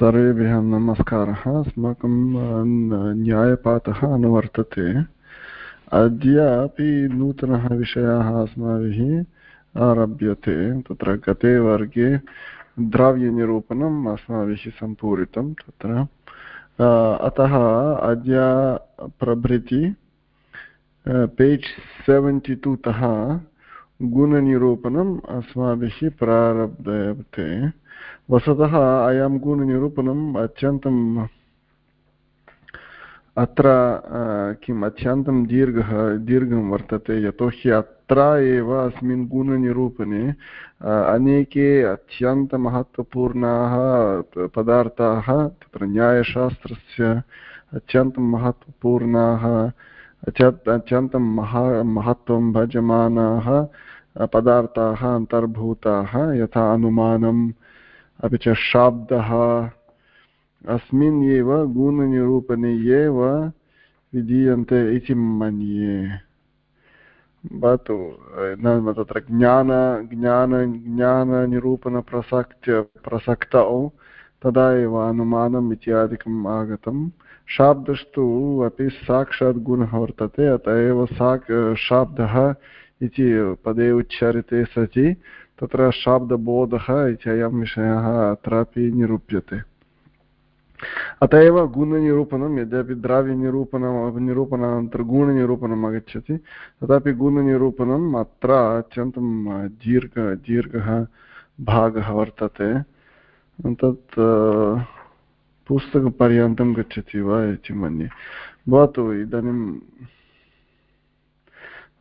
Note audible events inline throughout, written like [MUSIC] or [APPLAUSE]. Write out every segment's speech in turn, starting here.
सर्वेभ्यः नमस्कारः। अस्माकं न्यायपाठः अनुवर्तते। अद्यापि नूतनः विषयः अस्माभिः आरभ्यते। तत्र गते वर्गे द्रव्यनिरूपणम् अस्माभिः सम्पूरितं तत्र। अतः अद्य प्रभृति पेज् सेवेण्टि टु तः गुणनिरूपणम् अस्माभिः प्रारभ्यते वस्तुतः अयं गुणनिरूपणम् अत्यन्तम् अत्र किम्, अत्यन्तं दीर्घः, दीर्घं वर्तते, यतोहि अत्र एव अस्मिन् गुणनिरूपणे अनेके अत्यन्तमहत्त्वपूर्णाः पदार्थाः, तत्र न्यायशास्त्रस्य अत्यन्तं महत्त्वपूर्णाः अत्यन्तं महा, महत्त्वं भजमानाः पदार्थाः, अन्तर्भूताः, यथा अनुमानम् अपि च शाब्दः। अस्मिन् एव गुणनिरूपणे एव विधीयन्ते इति मन्ये। भवतु, नाम तत्र ज्ञान ज्ञान, ज्ञाननिरूपणप्रसक्त्य, प्रसक्तौ तदा एव अनुमानम् इत्यादिकम् आगतं। शाब्दस्तु अपि साक्षात् गुणः वर्तते, अत एव सा शाब्दः इति पदे उच्चारिते सति। तत्र शाब्दबोधः इति अयं विषयः अत्रापि निरूप्यते। अत एव गुणनिरूपणं, यद्यपि द्रव्यनिरूपणं निरूपणानन्तरं गुणनिरूपणम् आगच्छति तथापि गुणनिरूपणम् अत्र अत्यन्तं दीर्घ, दीर्घः भागः वर्तते। तत् पुस्तकपर्यन्तं गच्छति वा इति मन्ये। भवतु इदानीं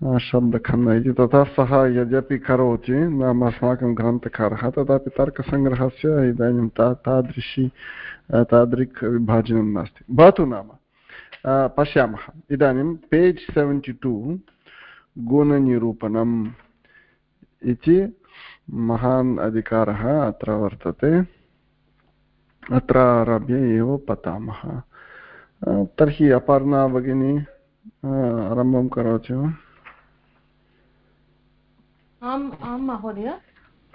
शब्दखण्ड इति तथा सः यद्यपि करोति, नाम अस्माकं ग्रन्थकारः तथापि तर्कसङ्ग्रहस्य इदानीं ता, तादृशी तादृक् विभाजनं नास्ति। भवतु नाम। पश्यामः। इदानीं पेज् सेवेण्टि टु गुणनिरूपणम् इति महान् अधिकारः अत्र वर्तते। अत्र आरभ्य एव पठामः। तर्हि अपर्णा भगिनी आरम्भं करोति वा? आम् आं महोदय।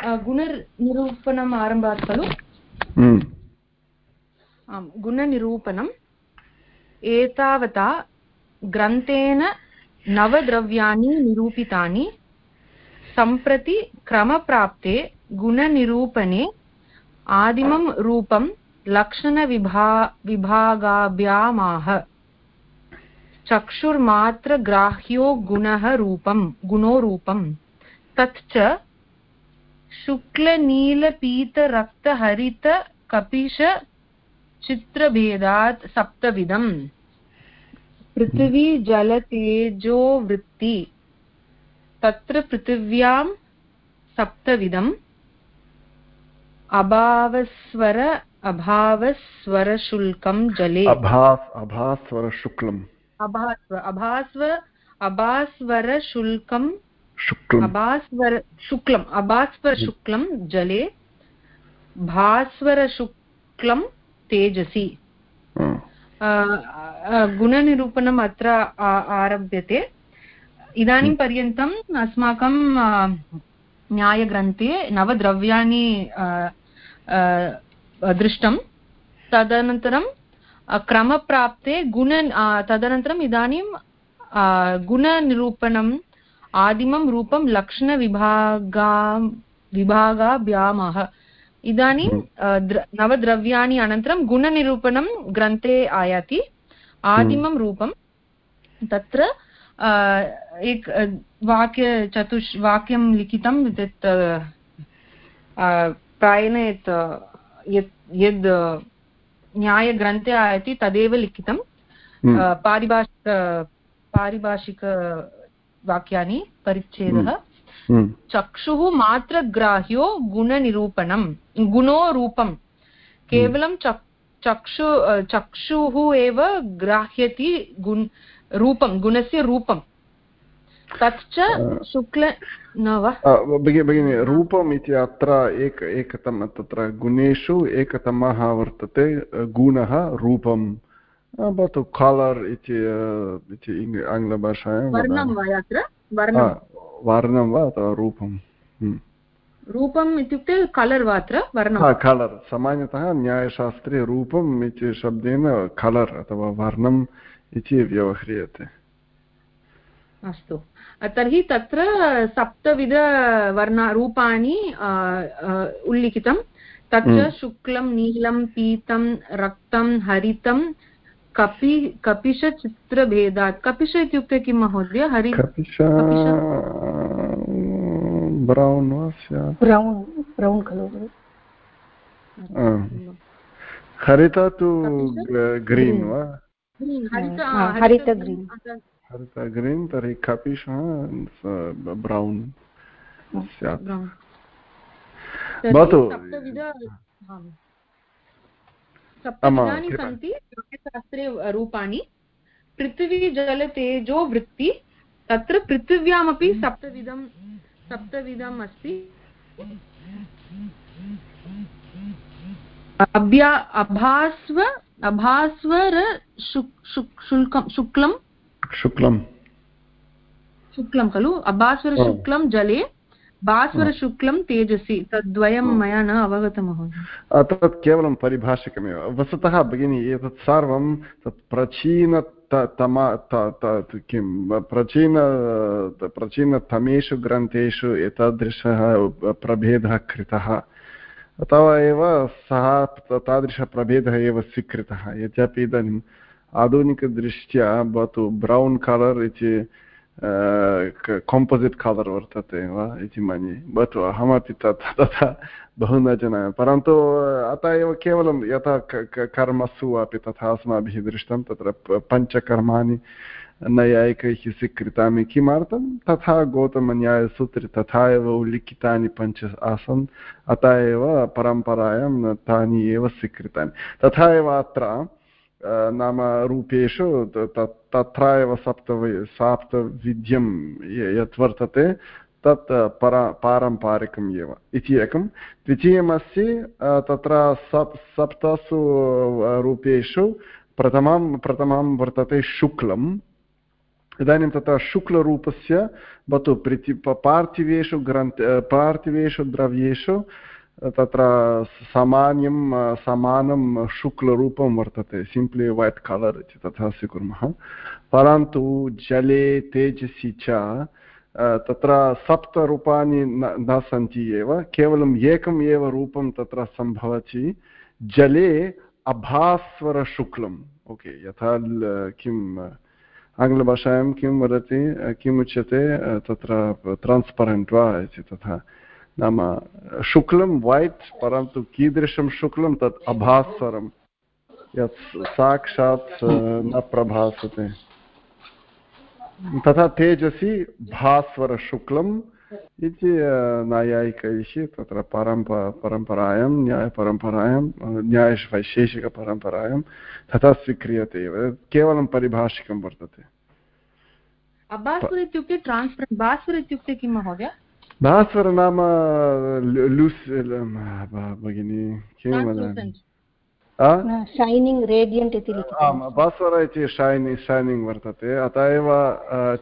गुणनिरूपणम् आरम्भात् खलु? आम् गुणनिरूपणम्। एतावता ग्रन्थेन नवद्रव्याणि निरूपितानि। सम्प्रति क्रमप्राप्ते गुणनिरूपणे आदिमं रूपं लक्षणविभा विभागाभ्यामाह। चक्षुर्मात्रग्राह्यो गुणः रूपं गुणो रूपम्। तच्च शुक्लनीलपीतरक्तहरितकपिशचित्रभेदात् सप्तविधम्। पृथिवी जलतेजो वृत्ति। तत्र पृथिव्यां सप्तविधम्। अभावस्वर अभावस्वरशुल्कं जले। अभास्वरशुक्लम् अभास्व अभास्व अभास्वरशुल्कं शुक्लम्। शुक्लम् अभास्वरशुक्लं जले भास्वरशुक्लं तेजसि। गुणनिरूपणम् अत्र आरभ्यते। इदानीं पर्यन्तम् अस्माकं न्यायग्रन्थे नवद्रव्याणि दृष्टं तदनन्तरं क्रमप्राप्ते गुण तदनन्तरम् इदानीं गुणनिरूपणं आदिमं रूपं लक्षणविभागा विभागाभ्यामः। इदानीं नवद्रव्याणि अनन्तरं गुणनिरूपणं ग्रन्थे आयाति। आदिमं रूपं तत्र एक वाक्यचतुष् वाक्यं लिखितं यत् प्रायेण यत् यत् यद् न्यायग्रन्थे आयाति तदेव लिखितं। पारिभाषिक पारिभाषिक वाक्यानि परिच्छेदः। हम्म। चक्षुः मात्रग्राह्यो गुणनिरूपणं गुणो रूपं केवलं चक्षु चक्षुः एव ग्राह्यति गुण रूपं गुणस्य रूपं। तच्च शुक्ल न वा? भगिनि रूपम् इति अत्र एक एकतम तत्र गुणेषु एकतमः वर्तते गुणः रूपं भवतु कालर् इति आङ्ग्लभाषायां वर्णं वा अत्र वर्णं वा अथवा रूपं रूपम् इत्युक्ते कलर् वा अत्र वर्णः कलर् सामान्यतः न्यायशास्त्रे रूपम् इति शब्देन कलर् अथवा वर्णम् इति व्यवह्रियते अस्तु तर्हि तत्र सप्तविधवर्ण रूपाणि उल्लिखितं तत्र। शुक्लं नीलं पीतं रक्तं हरितं कपि कपिशचित्रभेदात्। कपिश इत्युक्ते किं महोदय? हरि ब्रौन् वा स्यात्? ब्रौन् ब्रौन् खलु। हरित तु ग्रीन् वा? हरित ग्रीन् हरित ग्रीन् तर्हि कपिशः ब्रौन् स्यात्। भवतु। सप्तविधानि सन्ति शास्त्रे रूपाणि। पृथिवी जलतेजो वृत्ति। तत्र पृथिव्यामपि सप्तविधं सप्तविधम् अस्ति। अभ्या अभास्व अभास्वर शुक्लं शुक्लं शुक्लं खलु? अभास्वरशुक्लं जले। भास्वरशुक्लं तेजसि तद्वयं मया न अवगतं महोदय। तत् केवलं परिभाषिकमेव। वस्तुतः भगिनी एतत् सर्वं तत् प्राचीन तमा किं प्राचीन प्राचीनतमेषु ग्रन्थेषु एतादृशः प्रभेदः कृतः। अथवा एव सः तादृशप्रभेदः एव स्वीकृतः। यद्यपि इदानीम् आधुनिकदृष्ट्या भवतु ब्रौन् कलर् इति काम्पोसिट् कलर् वर्तते वा इति मन्ये भवतु अहमपि तथा तथा बहु न जानामि परन्तु अतः एव केवलं यथा कर्मसु अपि तथा अस्माभिः दृष्टं तत्र पञ्चकर्माणि नैयायिकैः स्वीकृतानि किमर्थं तथा गौतमन्यायसूत्रे तथा एव उल्लिखितानि पञ्च आसन् अतः एव परम्परायां तानि एव स्वीकृतानि तथा एव अत्र नाम रूपेषु तत्र एव सप्त साप्तविध्यं यत् वर्तते तत् परा, पारम्पारिकम् एव इति एकं। द्वितीयमस्ति तत्र सप्, सप्तसु रूपेषु प्रथमं प्रथमं वर्तते शुक्लम्। इदानीं तत्र शुक्लरूपस्य भवतु प्रति पार्थिवेषु ग्रन्थ पार्थिवेषु द्रव्येषु तत्र सामान्यं समानं शुक्लरूपं वर्तते, सिम्प्लि वैट् कलर् इति तथा स्वीकुर्मः। परन्तु जले, तेजसि च तत्र सप्तरूपाणि न सन्ति एव, केवलम् एकम् एव रूपं तत्र सम्भवति। जले अभास्वरशुक्लम्, ओके, यथा किम्, आङ्ग्लभाषायां किं वदति किम् उच्यते तत्र ट्रान्स्परेण्ट् वा इति तथा। नाम शुक्लं वैट् परन्तु कीदृशं शुक्लं तत् अभास्वरं। यत् साक्षात् न प्रभासते। तथा तेजसि भास्वरशुक्लम् इति नैयायिकैः तत्र परम्प परम्परायां न्यायपरम्परायां न्यायवैशेषिकपरम्परायां तथा स्वीक्रियते एव। केवलं परिभाषिकं वर्तते। इत्युक्ते ट्रान्स्परेण्ट् भास्वर इत्युक्ते किं महोदय? भास्वर नाम लूस् भगिनि किं वदामि शैनिङ्ग् रेडियण्ट् इति आम् भास्वर इति शैनिङ्ग् शैनिङ्ग् वर्तते अतः एव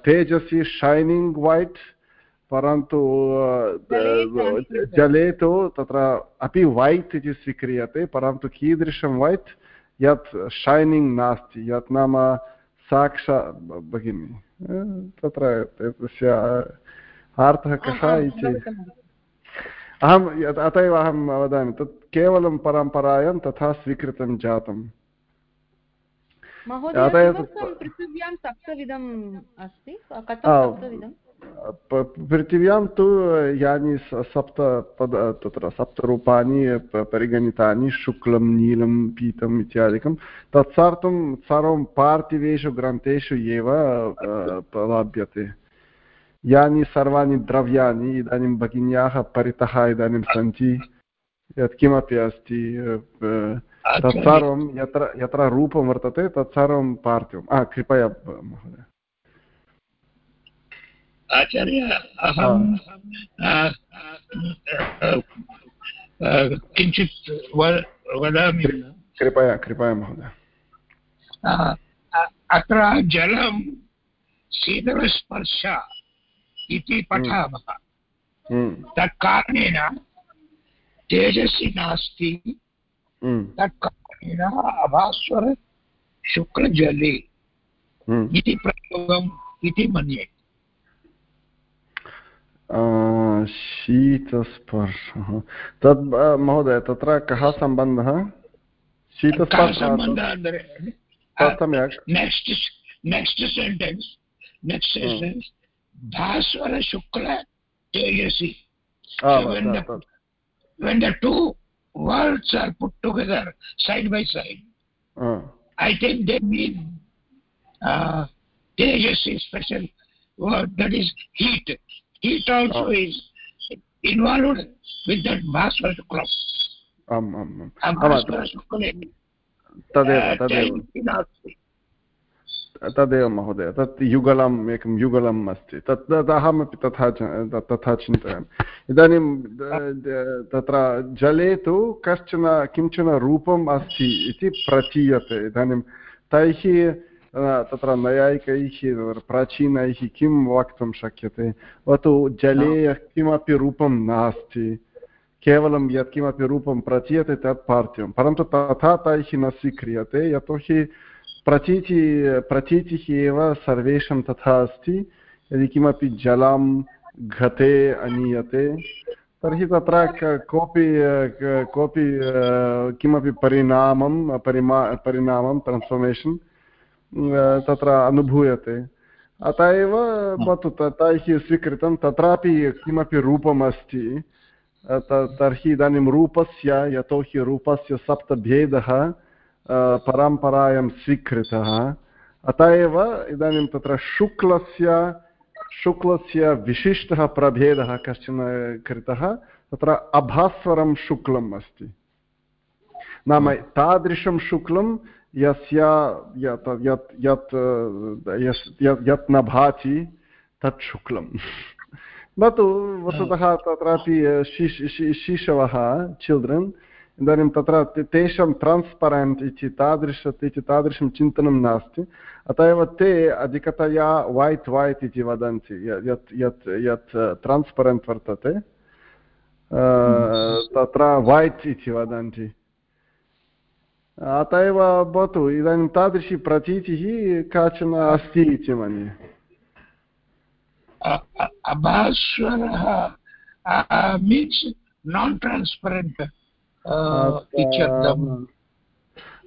तेजसि शैनिङ्ग् वैट् परन्तु जले तु तत्र अपि वैट् इति स्वीक्रियते परन्तु कीदृशं वैट् यत् शैनिङ्ग् नास्ति यत् नाम साक्षा भगिनि तत्र तस्य अर्थः कः इति अहम् अत एव अहं वदामि तत् केवलं परम्परायां तथा स्वीकृतं जातम्। पृथिव्यां तु यानि सप्त पद तत्र सप्तरूपाणि परिगणितानि शुक्लं नीलं पीतम् इत्यादिकं। तत्सार्थं सर्वं पार्थिवेषु ग्रन्थेषु एव लभ्यते यानि सर्वाणि द्रव्याणि इदानीं भगिन्याः परितः इदानीं सन्ति यत्किमपि अस्ति तत्सर्वं यत्र यत्र रूपं वर्तते तत्सर्वं पार्थिवं कृपया महोदय। आचार्य अहं किञ्चित् वदामि। कृपया कृपया महोदय। अत्र जलं शीतलस्पर्श। इति पठामः। तत् कारणेन तेजस्वी नास्ति। तत् कारणेन अभास्वर शुक्लजले इति प्रयोगम् इति मन्ये। शीतस्पर्शः। तद् महोदय तत्र कः सम्बन्धः? शीतस्पर्शः सम्यक्। Next next sentence next sentence भास्वर शुक्ल तेजसी when the, when the two worlds are put together side by side uh. i think they mean uh, Tejas is special word that is heat. Heat also oh. is involved with that Bhaswara Shuklam. आम् आम् आम् तदेव तदेव तदेव महोदय तत् युगलम् एकं युगलम् अस्ति। तत् अहमपि तथा तथा चिन्तयामि। इदानीं तत्र जले तु कश्चन किंचन रूपम् अस्ति इति प्रतीयते। इदानीं तैः तत्र नैयायिकैः प्राचीनैः किं वक्तुं शक्यते? भवतु जले किमपि रूपं नास्ति। केवलं यत्किमपि रूपं प्रचीयते तत् पार्थिवं। परन्तु तथा तैः न स्वीक्रियते यतोहि प्रचीति प्रचीतिः एव सर्वेषां तथा अस्ति यदि किमपि जलं घटे आनीयते तर्हि तत्र कोऽपि कोऽपि किमपि परिणामं परिमा परिणामं ट्रान्स्फर्मेशन् तत्र अनुभूयते अतः एव भवतु तैः स्वीकृतं तत्रापि किमपि रूपम् तर्हि इदानीं रूपस्य यतोहि रूपस्य सप्तभेदः परम्परायां स्वीकृतः अतः एव इदानीं तत्र शुक्लस्य शुक्लस्य विशिष्टः प्रभेदः कश्चन कृतः तत्र अभास्वरं शुक्लम् अस्ति नाम तादृशं शुक्लं यस्य यत् यत् यत् यत् न भाति तत् शुक्लं न तु वस्तुतः तत्रापि शिशवः चिल्ड्रन् इदानीं तत्र तेषां ट्रान्स्परेण्ट् इति तादृश इति तादृशं चिन्तनं नास्ति अतः एव ते अधिकतया वैट् वैट् इति वदन्ति यत् यत् यत् ट्रान्स्परेण्ट् वर्तते तत्र वैट् इति वदन्ति अत एव भवतु इदानीं तादृशी प्रतीतिः काचन अस्ति इति मन्ये अभास्वरः नान् ट्रान्स्परेण्ट्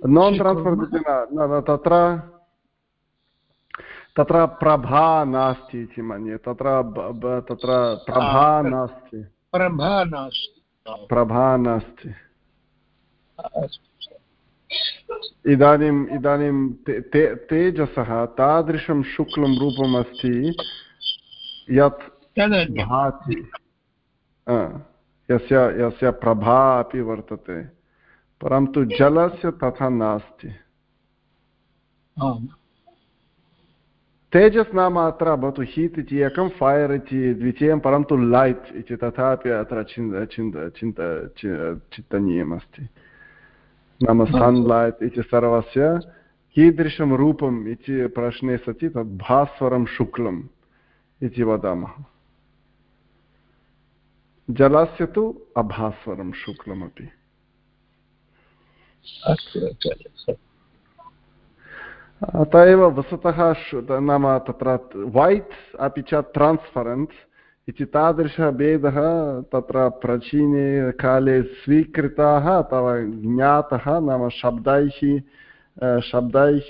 नान् न तत्र तत्र प्रभा नास्ति इति मन्ये तत्र तत्र प्रभा नास्ति प्रभा नास्ति प्रभा नास्ति इदानीम् इदानीं ते तेजसः तादृशं शुक्लं रूपम् अस्ति यत् भाति यस्य यस्य प्रभा अपि वर्तते परन्तु जलस्य तथा नास्ति। तेजस् नाम अत्र भवतु हीत् इति एकं फैर् इति द्वितीयं परन्तु लैट् इति तथापि अत्र चिन्त चिन्त चिन्त चिन्तनीयमस्ति नाम सन्लैट् इति सर्वस्य कीदृशं रूपम् इति प्रश्ने सति तद् भास्वरं शुक्लम् इति वदामः। जलस्य तु अभास्वरं शुक्लमपि। अत एव वस्तुतः नाम तत्र वैट् अपि च ट्रान्स्परेण्ट् इति तादृशः भेदः तत्र प्राचीने काले स्वीकृताः अथवा ज्ञातः नाम शब्दैः शब्दैः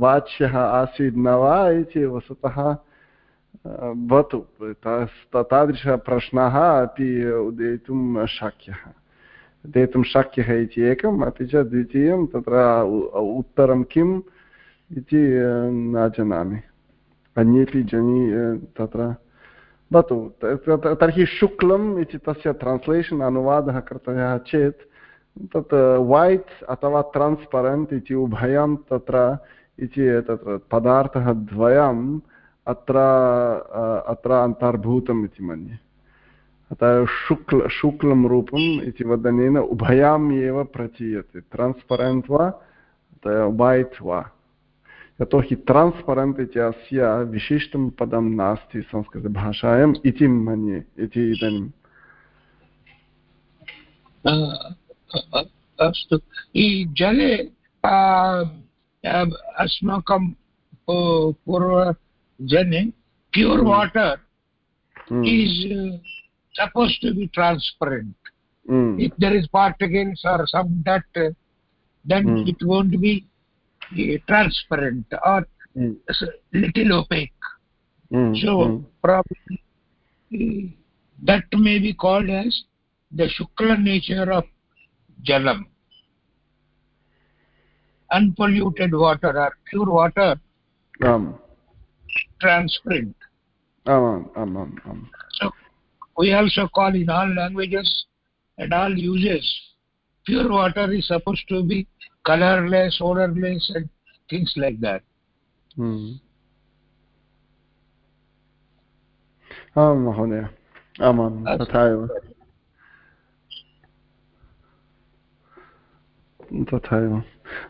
वाच्यः आसीत् न वा इति वस्तुतः भवतु तादृशः प्रश्नः अपि उदेतुं शक्यः उदेतुं शक्यः इति एकम् अपि च द्वितीयं तत्र उत्तरं किम् इति न जानामि अन्येपि जनी तत्र भवतु तर्हि शुक्लम् इति तस्य ट्रान्स्लेशन् अनुवादः कर्तव्यः चेत् तत् वैट् अथवा ट्रान्स्परेण्ट् इति उभयं तत्र इति तत्र पदार्थः द्वयम् अत्र अत्र अन्तर्भूतम् इति मन्ये। अतः शुक्ल, शुक्लं रूपम् इति वदनेन उभयाम् एव प्रचीयते। ट्रान्स्परेण्ट् वा? वैट् वा? यतोहि ट्रान्स्परण्ट् इति अस्य विशिष्टं पदं नास्ति संस्कृतभाषायाम् इति मन्ये, इति इदानीं अस्तु। जले अस्माकं journey, pure hmm. water hmm. is uh, supposed to be transparent. Hmm. If there is particles or some dirt, uh, then it won't be uh, transparent or little opaque. So probably uh, that may be called as the Shukla nature of Jalam. Unpolluted water or pure water um transparent. Um, um, um, um. So we also call in all languages and all uses pure water is supposed to be colorless, odorless and things like that. Hmm. आं महोदय आमां तथा एव तथा एव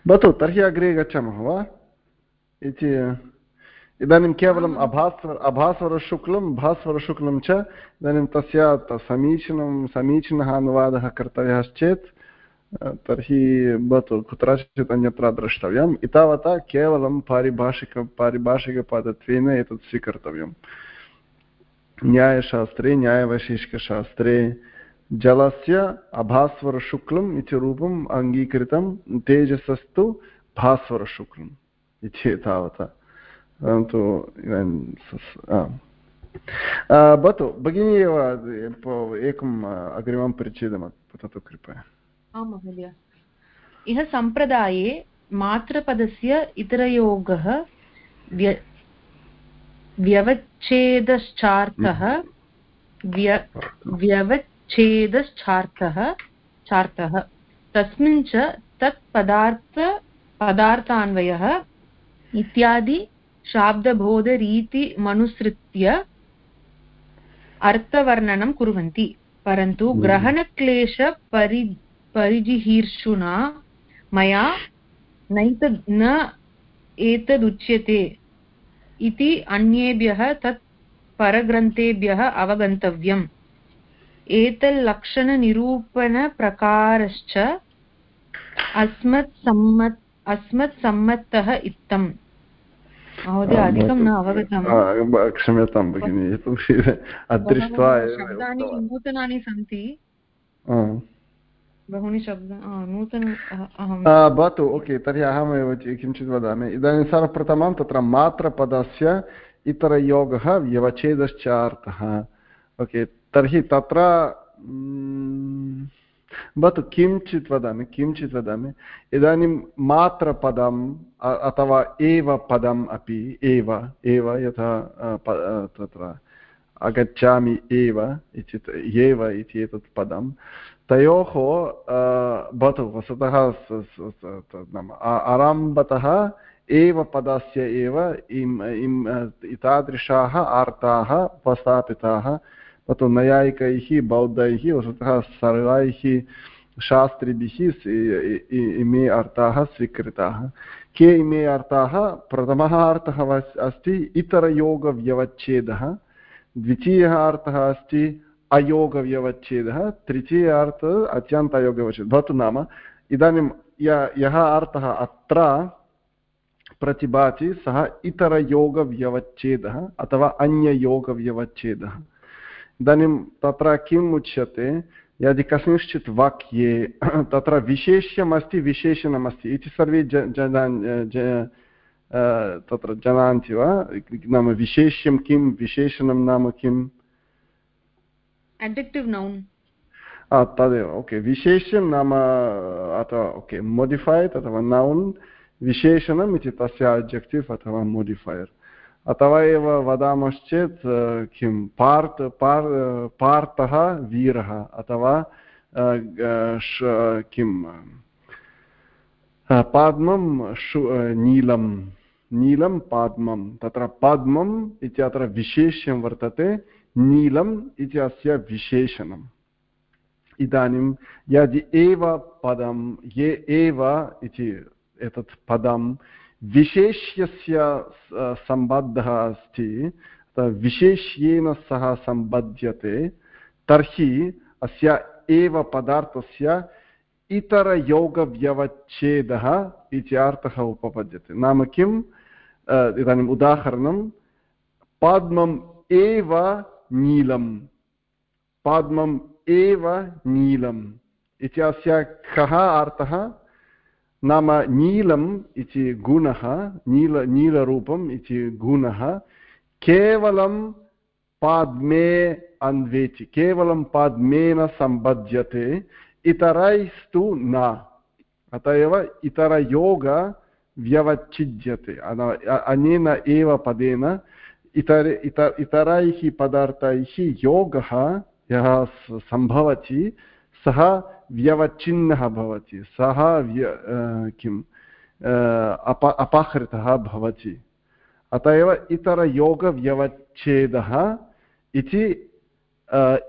भवतु तर्हि अग्रे गच्छामः वा इति इदानीं केवलम् अभास्वर अभास्वरशुक्लं भास्वरशुक्लं च इदानीं तस्य समीचीनं समीचीनः अनुवादः कर्तव्यश्चेत् तर्हि भवतु कुत्रचित् अन्यत्र द्रष्टव्यम्। एतावता केवलं पारिभाषिक पारिभाषिकपदत्वेन एतत् स्वीकर्तव्यम्। न्यायशास्त्रे न्यायवैशेषिकशास्त्रे जलस्य अभास्वरशुक्लम् इति रूपम् अङ्गीकृतं तेजसस्तु भास्वरशुक्लम् इति तावता परन्तु इदानीं भवतु भगिनी एव एकम् अग्रिमं परिच्छेदं पठतु कृपया आं महोदय इह सम्प्रदाये मात्रपदस्य इतरयोगः व्य व्यवच्छेदश्चार्थः व्य व्यवच्छेदश्चार्थः चार्थः तस्मिन् च तत् पदार्थ पदार्थान्वयः इत्यादि शाब्दबोधरीतिमनुसृत्य अर्थवर्णनं कुर्वन्ति। परन्तु हम्म। ग्रहणक्लेशपरि परिजिहीर्षुणा मया नैत न एतदुच्यते इति अन्येभ्यः तत् परग्रन्थेभ्यः अवगन्तव्यम्। एतल्लक्षणनिरूपणप्रकारश्च अस्मत्सम्मत् अस्मत्सम्मतः इत्थम् महोदय अधिकं न अवगतं क्षम्यतां भगिनि अदृष्ट्वा शब्दानि नूतनानि सन्ति बहूनि शब्द नूतन भवतु ओके तर्हि अहमेव किञ्चित् वदामि इदानीं सर्वप्रथमं तत्र मात्रपदस्य इतरयोगः व्यवच्छेदश्चार्थः ओके तर्हि तत्र भवतु किञ्चित् वदामि किञ्चित् वदामि, इदानीं मात्रपदम् अथवा एव पदम् अपि एव एव यथा तत्र आगच्छामि एव इति एव इति एतत् पदं, तयोः भवतु वस्तुतः नाम आरम्भतः एव पदस्य एव इम् इम् एतादृशाः आर्ताः उपस्थापिताः तत् नैयायिकैः बौद्धैः वस्तुतः सर्वैः शास्त्रिभिः इमे अर्थाः स्वीकृताः के इमे अर्थाः प्रथमः अर्थः अस्ति इतरयोगव्यवच्छेदः द्वितीयः अर्थः अस्ति अयोगव्यवच्छेदः तृतीय अर्थः अत्यन्त अयोगव्यवच्छेदः भवतु नाम इदानीं यः अर्थः अत्र प्रतिभाति सः इतरयोगव्यवच्छेदः अथवा अन्ययोगव्यवच्छेदः इदानीं तत्र किम् उच्यते यदि कस्मिंश्चित् वाक्ये तत्र विशेष्यमस्ति विशेषणमस्ति इति सर्वे तत्र जानन्ति वा नाम विशेष्यं किं विशेषणं नाम किम् तदेव ओके विशेष्यं नाम अथवा ओके मोडिफैड् अथवा नौन् विशेषणम् इति तस्य अब्जेक्टिव् अथवा मोडिफैर् अथवा एव वदामश्चेत् किं पार्त् पार् पार्थः, वीरः, अथवा किं पद्मं नीलं नीलं पद्मं तत्र पद्मम् इति अत्र विशेष्यं वर्तते, नीलम् इति अस्य विशेषणम्। इदानीं यदि एव पदं, ये एव इति एतत् पदं विशेष्यस्य सम्बद्धः अस्ति। विशेष्येन सह सम्बध्यते। तर्हि अस्य एव पदार्थस्य इतरयोगव्यवच्छेदः इति अर्थः उपपद्यते। नाम किम्? इदानीम् उदाहरणं, पद्मम् एव नीलम्। पद्मम् एव नीलम् इत्यस्य कः अर्थः? नाम नीलम् इति गुणः, नील, नीलरूपम् इति गुणः, केवलं पाद्मे अन्वेति केवलं पाद्मेन सम्बध्यते, इतरैस्तु न। अत एव इतरयोगव्यवच्छिद्यते अनेन एव पदेन इतर इत इतरैः पदार्थैः योगः यः सम्भवति, सः व्यवच्छिन्नः भवति। सः व्य किम्? अप, अपहृतः भवति। अत एव इतरयोगव्यवच्छेदः इति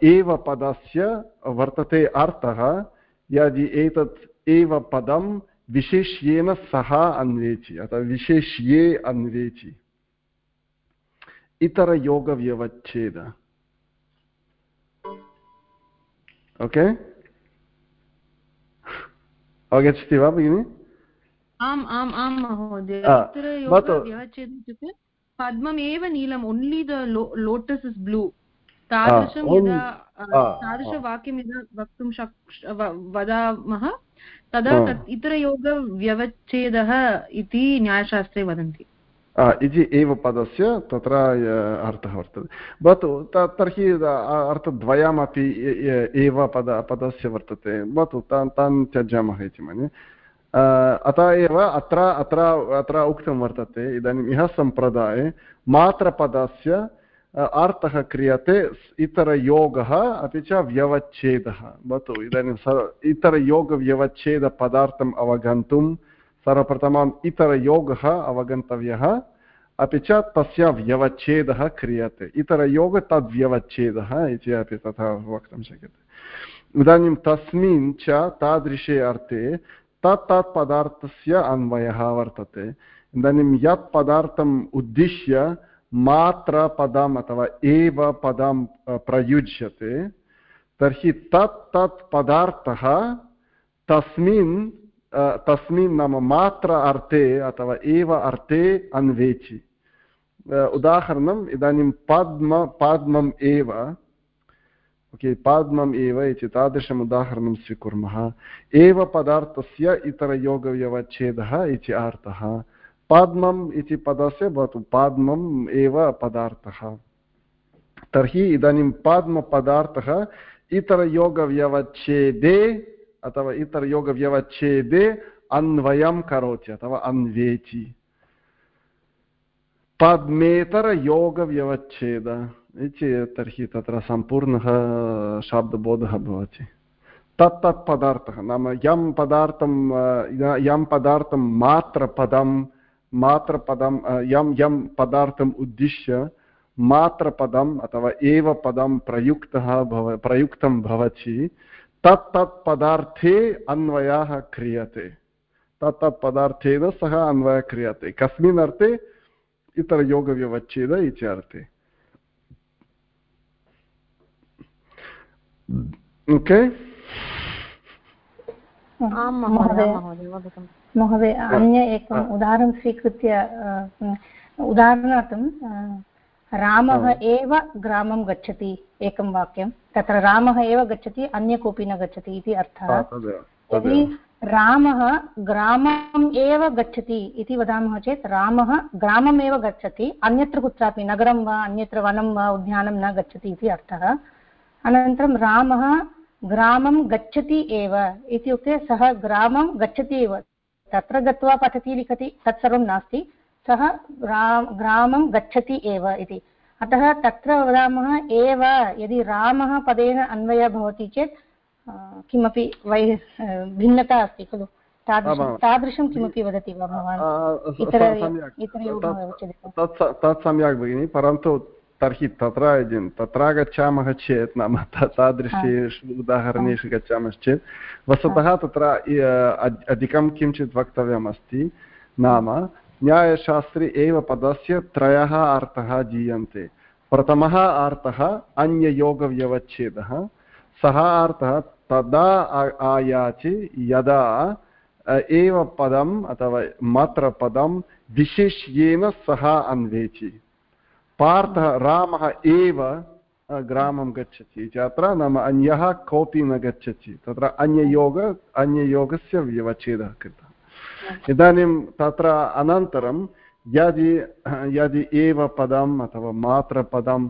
एव पदस्य वर्तते अर्थः। यदि एतत् एव पदं विशेष्येन सह अन्वेचि, अतः विशेष्ये अन्वेचि। इतरयोगव्यवच्छेद। ओके? अवगच्छति वा भगिनि? आम् आम् आं महोदय. इत्युक्ते एव नीलम् only the lotus is blue तादृशं यदा तादृशवाक्यं यदा वक्तुं शक् वदामः तदा तत् इतरयोगव्यवच्छेदः इति न्यायशास्त्रे वदन्ति। इति एव पदस्य तत्र अर्थः वर्तते भवतु तर्हि अर्थद्वयमपि एव पद पदस्य वर्तते भवतु तान् तान् त्यजामः इति मन्ये अतः एव अत्र अत्र अत्र उक्तं वर्तते इदानीम् इह सम्प्रदाये मात्रपदस्य अर्थः क्रियते इतरयोगः अपि च व्यवच्छेदः भवतु इदानीं स इतरयोगव्यवच्छेदपदार्थम् अवगन्तुं सर्वप्रथमम् इतरयोगः अवगन्तव्यः। अपि च तस्य व्यवच्छेदः क्रियते। इतरयोग तद्व्यवच्छेदः इति अपि तथा वक्तुं शक्यते। इदानीं तस्मिन् च तादृशे अर्थे तत् तत् पदार्थस्य अन्वयः वर्तते। इदानीं यत् पदार्थम् उद्दिश्य मात्रपदम् अथवा एव पदं प्रयुज्यते, तर्हि तत् तत् पदार्थः तस्मिन् तस्मिन् नाम मात्र अर्थे अथवा एव अर्थे अन्वेचि उदाहरणम् इदानीं पद्म पद्मम् एव ओके पद्मम् एव इति तादृशम् उदाहरणं स्वीकुर्मः एव पदार्थस्य इतरयोगव्यवच्छेदः इति अर्थः पाद्मम् इति पदस्य भवतु पाद्मम् एव पदार्थः तर्हि इदानीं पाद्मपदार्थः इतरयोगव्यवच्छेदे अथवा इतरयोगव्यवच्छेदे अन्वयं करोति अथवा अन्वेचि पद्मेतरयोगव्यवच्छेद इति तर्हि तत्र सम्पूर्णः शाब्दबोधः भवति तत् तत् पदार्थः नाम यं पदार्थं यं पदार्थं मात्रपदं मात्रपदं यं यं पदार्थम् उद्दिश्य मात्रपदम् अथवा एव पदं प्रयुक्तः भव प्रयुक्तं भवति तत् तत् पदार्थे अन्वयः क्रियते। तत् तत् पदार्थेन सह अन्वयः क्रियते। कस्मिन् अर्थे इतरयोगव्यवच्छेद इति अर्थे। ओके? महोदय। अन्य एकम् उदाहरणं स्वीकृत्य उदाहरणार्थं रामः एव ग्रामं गच्छति एकं वाक्यं। तत्र रामः एव गच्छति अन्य कोऽपि न गच्छति इति अर्थः। यदि रामः ग्रामम् एव गच्छति इति वदामः चेत् रामः ग्राममेव गच्छति अन्यत्र कुत्रापि नगरं वा अन्यत्र वनं वा उद्यानं न गच्छति इति अर्थः। अनन्तरं रामः ग्रामं गच्छति एव इत्युक्ते सः ग्रामं गच्छति एव। तत्र गत्वा पठति लिखति तत्सर्वं नास्ति। सः ग्रामं गच्छति एव इति। अतः तत्र वदामः एव यदि रामः पदेन अन्वयः भवति चेत् किमपि वै भिन्नता अस्ति खलु। तादृशं तादृशं किमपि वदति वा भवान्? इतर तत् सम्यक्। भगिनि परन्तु तर्हि तत्र तत्र गच्छामः चेत् नाम तादृशेषु उदाहरणेषु गच्छामश्चेत् वस्तुतः तत्र अधिकं किञ्चित् वक्तव्यमस्ति। नाम न्यायशास्त्रे एव पदस्य त्रयः अर्थः जीयन्ते। प्रथमः अर्थः अन्ययोगव्यवच्छेदः, सः अर्थः तदा आयाति यदा एव पदम् अथवा मात्रपदं विशेष्येन सः अन्वेचि। पार्थः रामः एव ग्रामं गच्छति अत्र नाम अन्यः कोऽपि न गच्छति। तत्र अन्ययोग, अन्ययोगस्य व्यवच्छेदः कृतः। इदानीं तत्र अनन्तरं यदि यदि एव पदम् अथवा मात्रपदं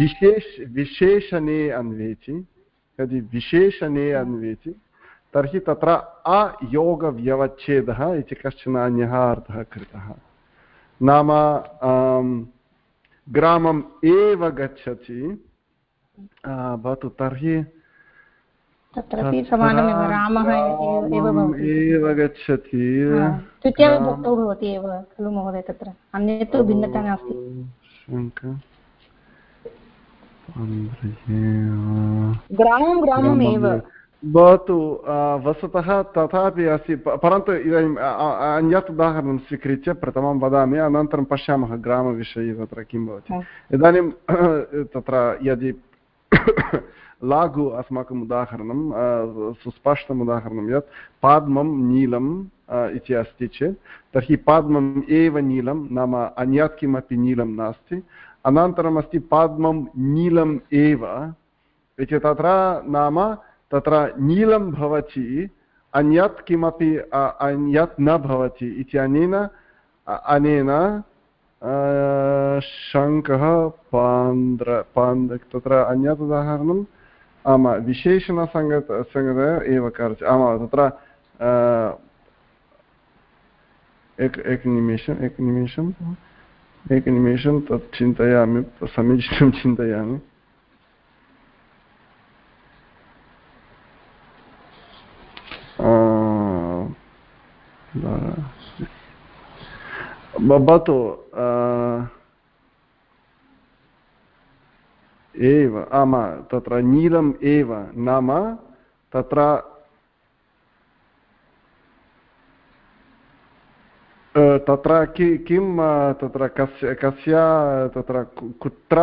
विशेष, विशेषणे अन्वेचि, यदि विशेषणे अन्वेचि, तर्हि तत्र अयोगव्यवच्छेदः इति कश्चन अन्यः अर्थः कृतः। नाम ग्रामम् एव गच्छति भवतु तर्हि एव गच्छति। भवति एव खलु महोदय तत्र। अन्यत् भिन्नता नास्ति। ग्रामं ग्रामम् एव भवतु वस्तुतः तथापि अस्ति परन्तु इदानीम् अन्यत् उदाहरणं स्वीकृत्य प्रथमं वदामि अनन्तरं पश्यामः ग्रामविषये तत्र किं भवति। इदानीं [COUGHS] तत्र यदि लाघु अस्माकम् उदाहरणं सुस्पष्टम् उदाहरणं यत् पाद्मं नीलम् इति अस्ति चेत् तर्हि पाद्मम् एव नीलं नाम अन्यत् किमपि नीलं नास्ति अनन्तरम् अस्ति पाद्मं नीलम् एव इति तत्र नाम तत्र नीलं भवति अन्यत् किमपि अन्यत् न भवति इत्यनेन अनेन शङ्कः पान्द्र पान्द्र तत्र अन्यत् उदाहरणम् आमां विशेषणसङ्गत सङ्गत एव कर्च आमां, तत्र एक एकनिमेषम् एकनिमेषम् एकनिमेषं तत् चिन्तयामि समीचीनं [LAUGHS] चिन्तयामि। भवतु एव आम तत्र नीलम् एव नाम तत्र तत्र कि किं तत्र कस्य कस्य तत्र कुत्र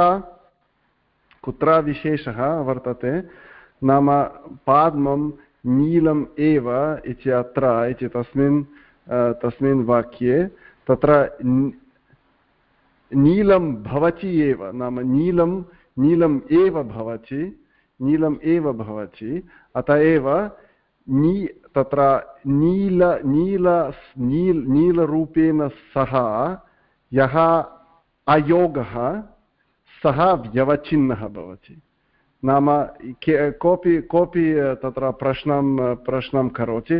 कुत्र विशेषः वर्तते नाम पाद्मं नीलम् एव इति अत्र इति तस्मिन् तस्मिन् वाक्ये तत्र नीलं भवति एव नाम नीलं नीलम् एव भवति, नीलम् एव भवति, अत एव नी, तत्र नील नील, नील्, नीलरूपेण सह यः अयोगः, सः व्यवच्छिन्नः भवति। नाम कोऽपि कोऽपि तत्र प्रश्नं प्रश्नं करोति।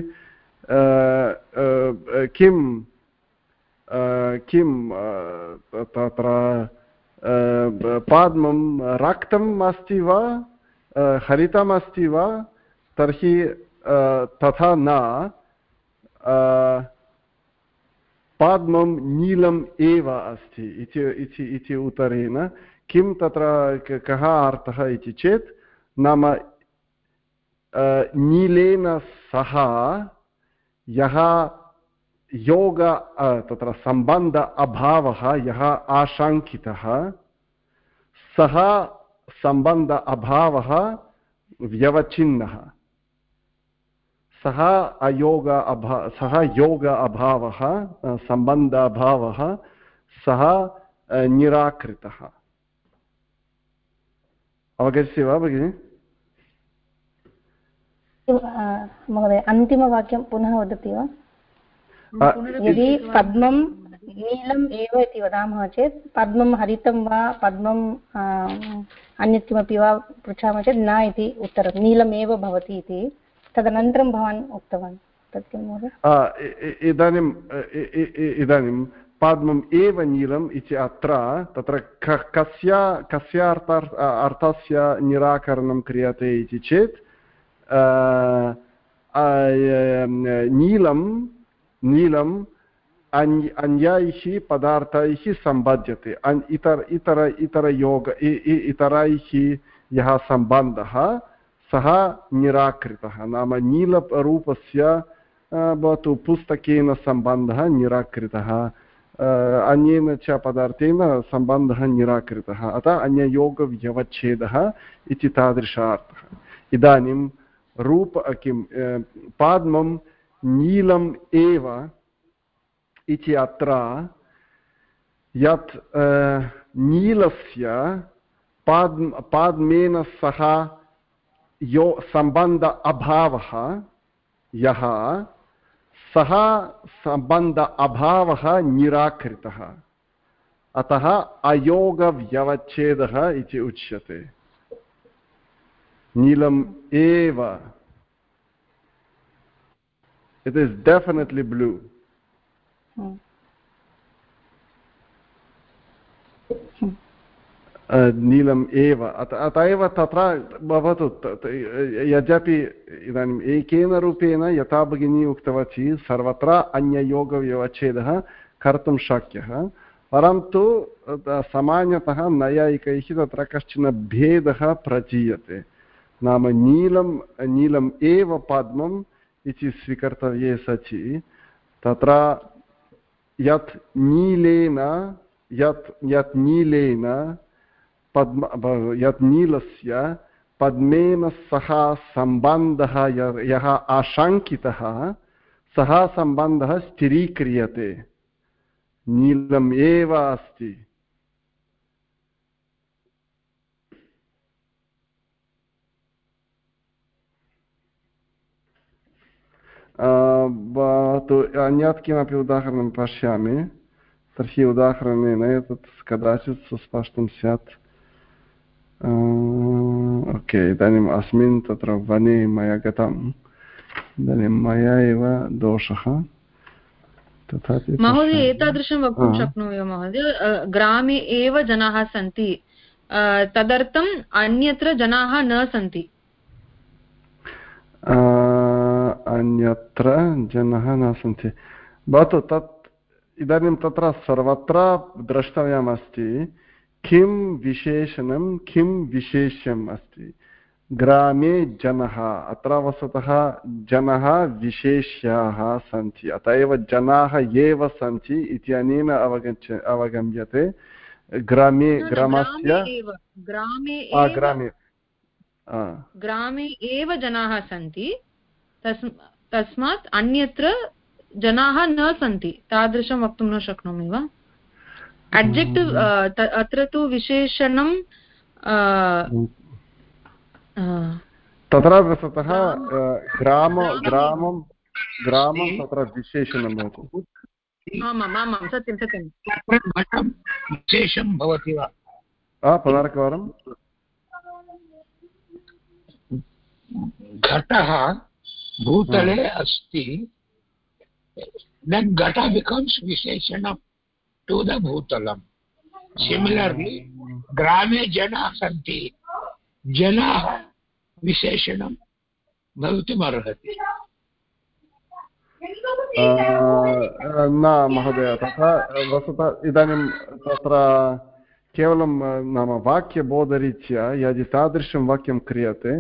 किं किं तत्र पाद्मं रक्तम् अस्ति वा हरितम् अस्ति वा, तर्हि तथा न पाद्मं नीलम् एव अस्ति इति उत्तरेण। किं तत्र, कः अर्थः इति चेत्, नाम नीलेन सह यः योग तत्र सम्बन्ध अभावः यः आशङ्कितः सः सम्बन्ध अभावः व्यवच्छिन्नः सः अयोग अभा सः योग अभावः सम्बन्ध अभावः सः निराकृतः अवगच्छति वा भगिनि महोदय अन्तिमवाक्यं पुनः वदति वा यदि पद्मं नीलम् एव इति वदामः चेत् पद्मं हरितं वा पद्मम् अन्यत् किमपि वा पृच्छामः चेत् न इति उत्तरं नीलमेव भवति इति। तदनन्तरं भवान् उक्तवान्। तत् किं महोदय? इदानीम् इदानीं पद्मम् एव नीलम् इति अत्र तत्र कस्य कस्य अर्थ अर्थस्य निराकरणं क्रियते इति चेत् नीलं नीलम् अन्य अन्यैः पदार्थैः सम्बध्यते। इतर इतर इतरयोग इतरैः यः सम्बन्धः, सः निराकृतः। नाम नीलरूपस्य भवतु पुस्तकेन सम्बन्धः निराकृतः अन्येन च पदार्थेन सम्बन्धः निराकृतः। अतः अन्ययोगव्यवच्छेदः इति तादृशार्थः। इदानीं रूप किं पाद्मं नीलम् एव इति अत्र यत् नीलस्य पाद्म पाद्मेन सह यो सम्बन्ध अभावः यः सः सम्बन्ध अभावः निराकृतः अतः अयोगव्यवच्छेदः इति उच्यते नीलम् एव it is definitely blue. Hmm. नीलम् एव अत एव तत्र भवतु यद्यपि इदानीम् एकेन रूपेण यथा भगिनी उक्तवती सर्वत्र अन्ययोगव्यवच्छेदः कर्तुं शक्यः परन्तु सामान्यतः नैयायिकैः तत्र कश्चन भेदः प्रचीयते नाम नीलं नीलम् एव पद्मम् इति स्वीकर्तव्ये सचि। तत्र यत् नीलेन, यत् यत् नीलेन पद्म यत् नीलस्य पद्मेन सह सम्बन्धः यः आशङ्कितः सः सम्बन्धः स्थिरीक्रियते। नीलम् एव अस्ति। अन्यत् किमपि उदाहरणं पश्यामि तर्हि उदाहरणेन एतत् कदाचित् सुस्पष्टं स्यात् ओके इदानीम् अस्मिन् तत्र वने मया गतम् इदानीं मया एव दोषः तथापि महोदय एतादृशं वक्तुं शक्नोमि महोदय ग्रामे एव जनाः सन्ति तदर्थम् अन्यत्र जनाः न सन्ति अन्यत्र जनाः न सन्ति भवतु तत् इदानीं तत्र सर्वत्र द्रष्टव्यमस्ति। किं विशेषणं किं विशेष्यम् अस्ति? ग्रामे जनः अत्र वस्तुतः जनः विशेष्याः सन्ति। अत एव जनाः एव सन्ति इत्यनेन अवगच्छ अवगम्यते। ग्रामे ग्रामस्य ग्रामे ग्रामे ग्रामे एव जनाः सन्ति। तस्मात् अन्यत्र जनाः न सन्ति तादृशं वक्तुं न शक्नोमि वा? अड्जेक्टिव् अत्र तु विशेषणं तत्र वस्तुतः ग्राम ग्रामं ग्रामं तत्र विशेषणं भवति। आमाम् आमां सत्यं सत्यं। विशेषं भवति वा? पुनरेकवारं घटः भूतले अस्ति then gata becomes visheshanam to the bhutalam similarly grame janaः सन्ति जनाः विशेषणं भवितुमर्हति न महोदय तथा वस्तुतः इदानीं तत्र केवलं नाम वाक्यबोधरीत्या यदि तादृशं वाक्यं क्रियते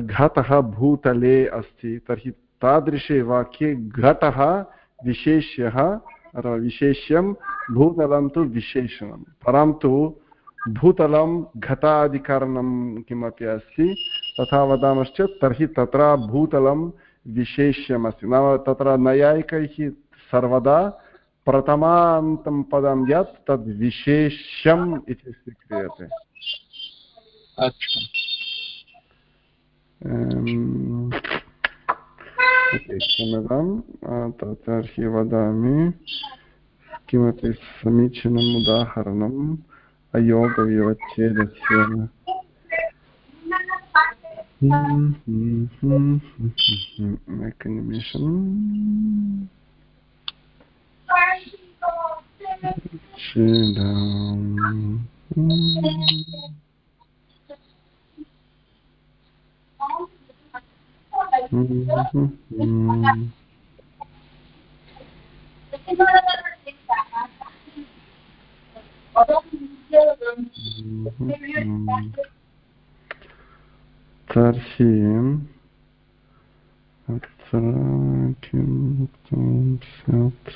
घटः भूतले अस्ति। तर्हि तादृशे वाक्ये घटः विशेष्यः अथवा विशेष्यं, भूतलं तु विशेषणं। परन्तु भूतलं घटाधिकरणं किमपि अस्ति, तथा वदामश्चेत् तर्हि तत्र भूतलं विशेष्यमस्ति। नाम तत्र नैयायिकैः सर्वदा प्रथमान्तं पदं यत् तद् विशेष्यम् इति स्वीक्रियते। क्षम्यतां तर्हि वदामि किमपि समीचीनम् उदाहरणम् अयोगव्यवच्छेदस्य एकनिमिषम् तर्हि अत्र किं उक्तं स्यात्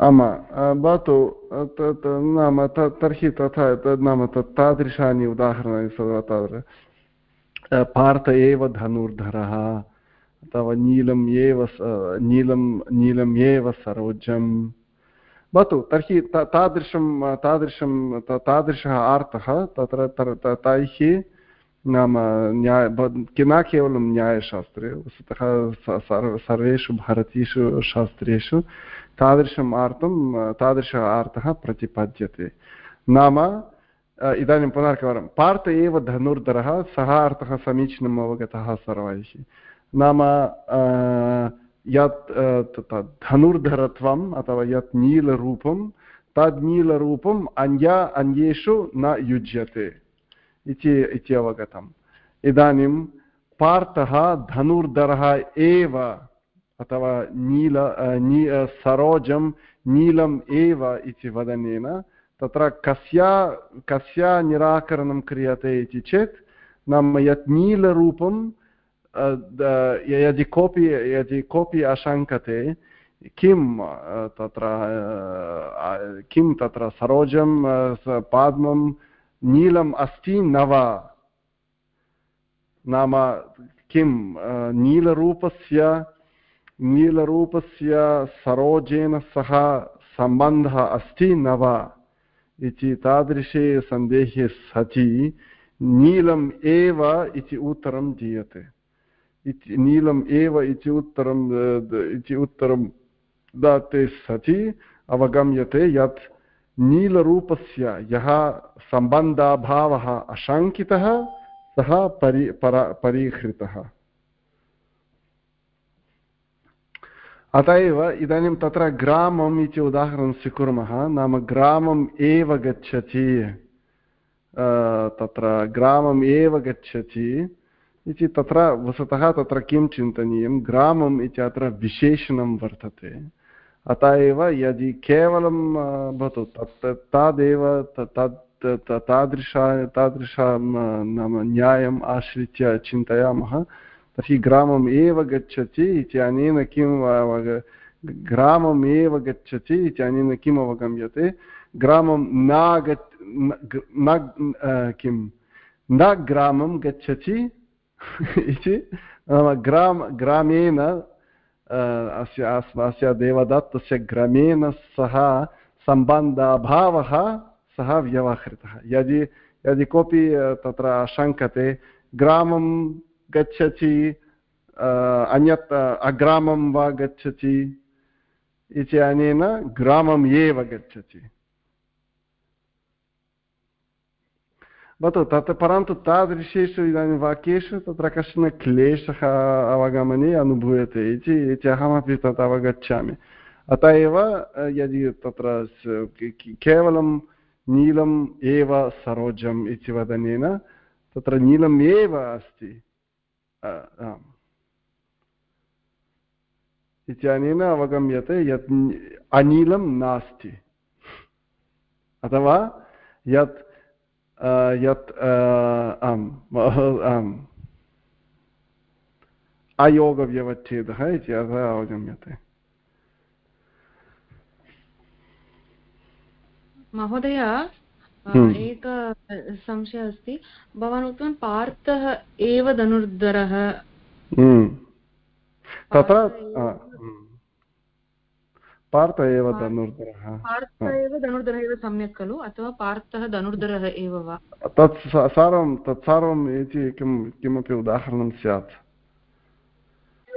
आम भवतु नाम तर्हि तथा तद् नाम तत् तादृशानि उदाहरणानि सर्व तत्र पार्थ एव धनुर्धरः अथवा नीलम् एव नीलं नीलम् एव सरोजं भवतु तर्हि तादृशं तादृशं तादृशः अर्थः तत्र तैः नाम न्याय न केवलं न्यायशास्त्रे वस्तुतः सर्वेषु भारतीयेषु शास्त्रेषु तादृशम् अर्थं तादृशः अर्थः प्रतिपद्यते। नाम इदानीं पुनरेकवारं, पार्थ एव धनुर्धरः, सः अर्थः समीचीनम् अवगतः सर्वैः। नाम यत् धनुर्धरत्वम् अथवा यत् नीलरूपं तद् नीलरूपम् अन्या, अन्येषु न युज्यते इति इति अवगतम्। इदानीं पार्थः धनुर्धरः एव अथवा नील नी सरोजं नीलम् एव इति वदनेन, तत्र कस्या कस्या निराकरणं क्रियते इति चेत्, नाम यत् नीलरूपं यदि कोऽपि यदि कोऽपि अशङ्कते, किं तत्र किं तत्र सरोजं पाद्मं नीलम् अस्ति न वा? नाम किं नीलरूपस्य नीलरूपस्य सरोजेन सह सम्बन्धः अस्ति न वा? इति तादृशे सन्देहे सति नीलम् एव इति उत्तरं दीयते। इति नीलम् एव इति उत्तरं इति उत्तरं दाते सति अवगम्यते यत् नीलरूपस्य यः सम्बन्धाभावः अशङ्कितः सः परि, परा, परिहृतः। अत एव इदानीं तत्र ग्रामम् इति उदाहरणं स्वीकुर्मः, नाम ग्रामम् एव गच्छति तत्र ग्रामम् एव गच्छति इति तत्र वस्तुतः तत्र किं चिन्तनीयं? ग्रामम् इति अत्र विशेषणं वर्तते। अत एव यदि केवलं भवतु तत्, तादेव तद् तादृशा, तादृशं नाम न्यायम् आश्रित्य चिन्तयामः तर्हि ग्रामम् एव गच्छति इत्यनेन किं ग्रामम् एव गच्छति इत्यनेन किम् अवगम्यते? ग्रामं न न किं? न ग्रामं गच्छति [LAUGHS] इति नाम ग्राम ग्रामेण अस्य अस्य देवदत्तस्य ग्रामेण सह सम्बन्धाभावः सः व्यवहृतः। यदि यदि कोऽपि तत्र शङ्कते ग्रामं गच्छति अन्यत् अग्रामं वा गच्छति इति अनेन ग्रामम् एव गच्छति। भवतु, तत् परन्तु तादृशेषु इदानीं वाक्येषु तत्र कश्चन क्लेशः अवगमने अनुभूयते इति इति अहमपि तत् अवगच्छामि। अत एव, यदि तत्र केवलं नीलम् एव सरोजम् इति वदनेन तत्र नीलम् एव अस्ति। इत्यनेन अवगम्यते यत् अनिलं नास्ति अथवा यत् यत् आम् अयोगव्यवच्छेदः इति अतः अवगम्यते महोदय। एक संशयः अस्ति। भवान् उक्तवान् पार्थः एव धनुर्धरः। हम्म। तत्र हम्म। पार्थ एव धनुर्धरः। पार्थ एव धनुर्धरः एव सम्यक् खलु अथवा पार्थः धनुर्धरः एव वा? तत् सर्वं तत्सर्वम् इति किं किमपि उदाहरणं स्यात्।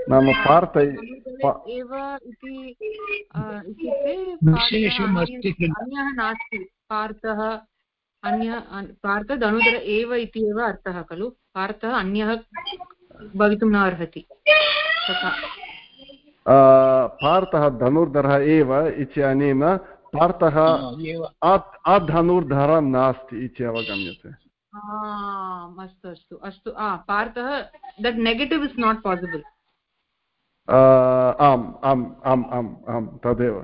नाम पार्थ एव इति इत्युक्ते अन्यः नास्ति। पार्थः अन्य पार्थ धनुधर एव इति एव अर्थः खलु? पार्थः अन्यः भवितुं न अर्हति। तथा। पार्थः धनुर्धरः एव इत्यनेन पार्थः अधनुर्धरः नास्ति इति अवगम्यते। अस्तु अस्तु अस्तु। पार्थः that negative is not possible आम् आम् आम् आम् आम् तदेव।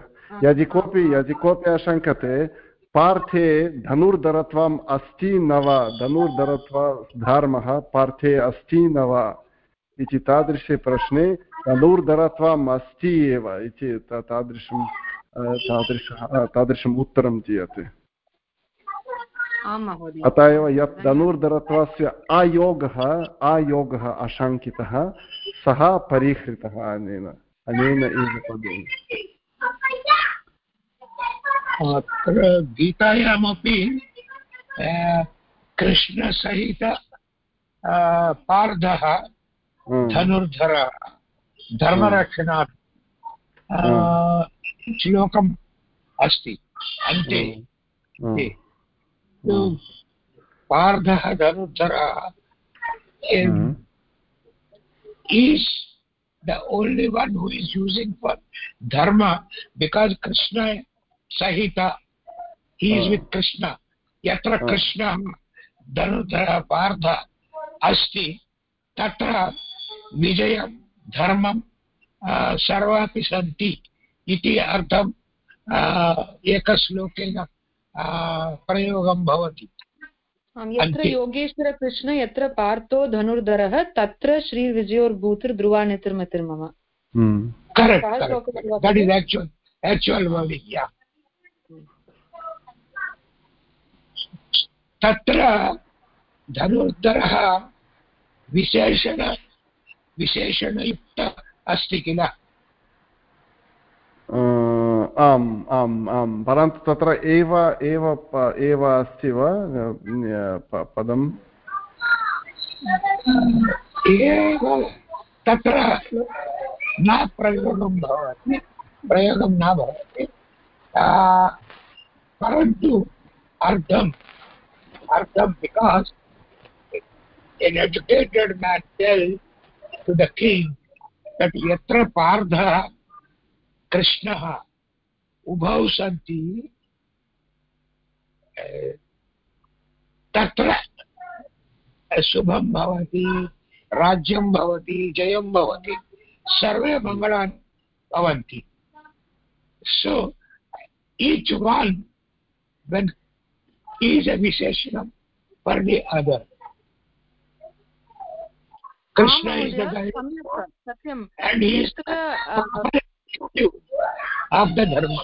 यदि कोऽपि यदि कोऽपि आशङ्कते पार्थे धनुर्धरत्वम् अस्ति न वा? धनुर्धरत्व धर्मः पार्थे अस्ति न वा? इति तादृशे प्रश्ने धनुर्धरत्वम् अस्ति एव इति तादृशं तादृशः तादृशम् उत्तरं दीयते। अतः एव यत् धनुर्धरत्वस्य अयोगः अयोगः आशङ्कितः सः परिहृतः अनेन अनेन एव पदेन अत्र गीतायामपि कृष्णसहित पार्धः धनुर्धरः धर्मरक्षणात् श्लोकम् अस्ति अन्ते। पार्धः धनुर्धरः is the only one who is using for dharma because krishna sahita he is with krishna yatra krishna dhanudhara partha asti tatra vijayam dharmam सर्वापि सन्ति इति अर्थम् एकश्लोकेन प्रयोगं भवति यत्र योगेश्वरकृष्ण यत्र पार्थो धनुर्धरः तत्र श्रीविजयोर्भूतिर्ध्रुवानितिर्मतिर्मम तत्र धनुर्धरः विशेषण विशेषणयुक्त अस्ति किल? आम् आम् आम् परन्तु तत्र एव एव एव अस्ति वा पदम्? एव तत्र न प्रयोगं भवति प्रयोगं न भवति। परन्तु अर्थम् अर्थं because an educated man tell to the king that yatra pardha कृष्णः उभौ सन्ति तत्र शुभं भवति राज्यं भवति जयं भवति सर्वे मङ्गलानि भवन्ति सो each one when is a visheshanam for the other krishna is the guide and he is the of the dharma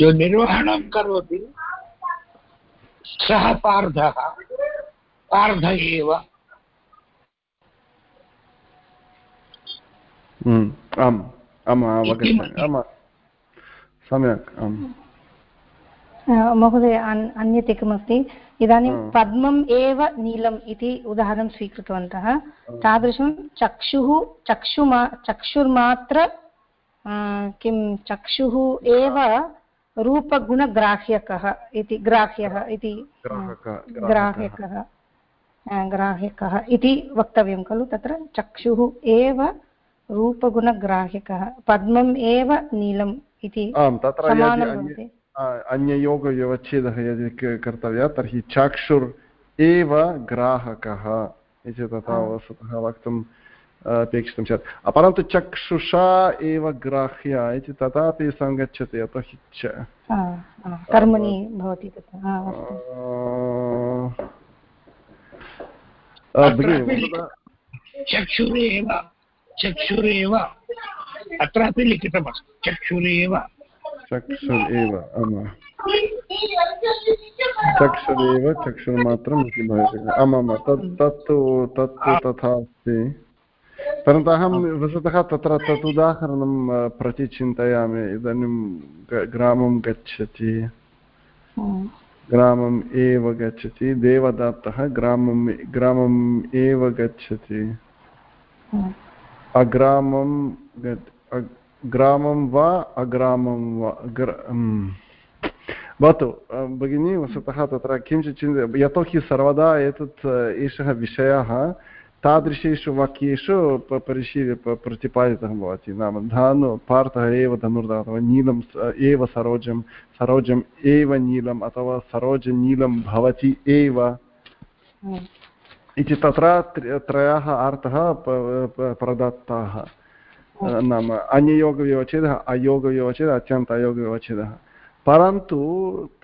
जो निर्वहणं करोति सः पार्थः पार्थ एव आम् आम् अवगच्छामि सम्यक् महोदय अन्यत् एकमस्ति इदानीं पद्मम् एव नीलम् इति उदाहरणं स्वीकृतवन्तः। तादृशं चक्षुः चक्षुमा चक्षुर्मात्र किं चक्षुः एव रूपगुणग्राह्यकः इति ग्राह्यः इति ग्राह्यकः ग्राह्यकः इति वक्तव्यं खलु तत्र। चक्षुः एव रूपगुणग्राह्यकः। पद्मम् एव नीलम् इति अन्ययोगव्यवच्छेदः यदि कर्तव्यः तर्हि चाक्षुर् एव ग्राहकः इति तथा वस्तुतः वक्तुम् अपेक्षितं स्यात्। परन्तु चक्षुषा एव ग्राह्य इति तथापि सङ्गच्छति यतोहि च। कर्मणि भवति चक्षुरेव चक्षुरेव अत्रापि लिखितमस्ति। चक्षुरेव। चक्षुर् एव चक्षुरेव चक्षुर्मात्रम् इति भवति। आमाम् तत् तत्तु तत्तु तथा अस्ति। परन्तु अहं वस्तुतः तत्र तत् उदाहरणं प्रति चिन्तयामि। इदानीं ग्रामं गच्छति। ग्रामम् एव गच्छति। देवदत्तः ग्रामं ग्रामम् एव गच्छति। अग्रामं ग्रामं वा अग्रामं वा भवतु भगिनी वस्तुतः तत्र किञ्चित् चिन्त यतोहि सर्वदा एतत् एषः विषयः तादृशेषु वाक्येषु परिशील्य प्रतिपादितः भवति नाम धानु पार्थः एव धनुर्धः अथवा नीलं एव सरोजं सरोजम् एव नीलम् अथवा सरोजनीलं भवति एव इति तत्र त्रयः अर्थः प्रदत्ताः नाम अन्ययोगव्यवच्छेदः अयोगव्यवच्छेदः अत्यन्त अयोगव्यवच्छेदः परन्तु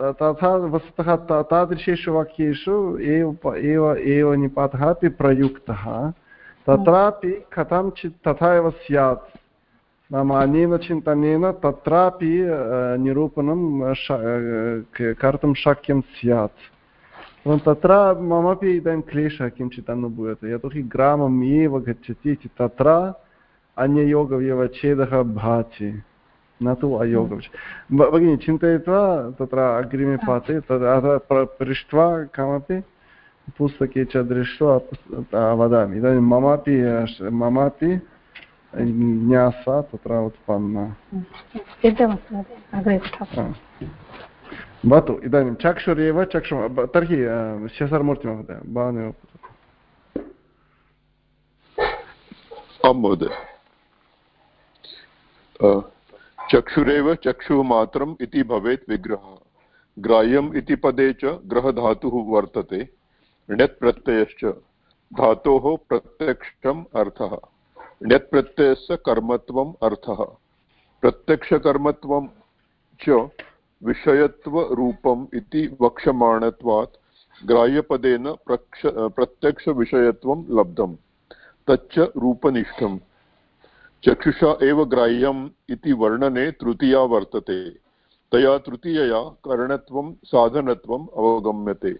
तथा वस्तुतः तादृशेषु वाक्येषु एव एव एव निपातः अपि प्रयुक्तः तत्रापि कथञ्चित् तथा एव स्यात् नाम अनेन चिन्तनेन तत्रापि निरूपणं कर्तुं शक्यं स्यात् तत्र ममपि इदानीं क्लेशः किञ्चित् अनुभूयते यतोहि ग्रामम् एव गच्छति इति तत्र अन्ययोगव्यवच्छेदः भाति। न तु अयोगविषये भगिनि चिन्तयित्वा तत्र अग्रिमे पाठे तद् अतः पृष्ट्वा कमपि पुस्तके च दृष्ट्वा वदामि। इदानीं ममापि ममापि ज्ञासा तत्र उत्पन्ना। भवतु इदानीं चक्षुरेव चक्षु तर्हि शसरमूर्तिमहोदय भवानेव आं महोदय। चक्षुरेव चक्षुः मात्रम् इति भवेत् विग्रहः। ग्राह्यम् इति पदे च ग्रहधातुः वर्तते। ण्यत् प्रत्ययश्च धातोः प्रत्यक्षम् अर्थः। ण्यत् प्रत्ययस्य कर्मत्वम् अर्थः। प्रत्यक्षकर्मत्वं च विषयत्वरूपम् इति वक्ष्यमाणत्वात् ग्राह्यपदेन प्रक्ष, प्रत्यक्षविषयत्वं लब्धं तच्च रूपनिष्ठम्। चक्षुषा एव ग्राह्यम् इति वर्णने तृतीया वर्तते। तया तृतीयया करणत्वं, साधनत्वम् अवगम्यते।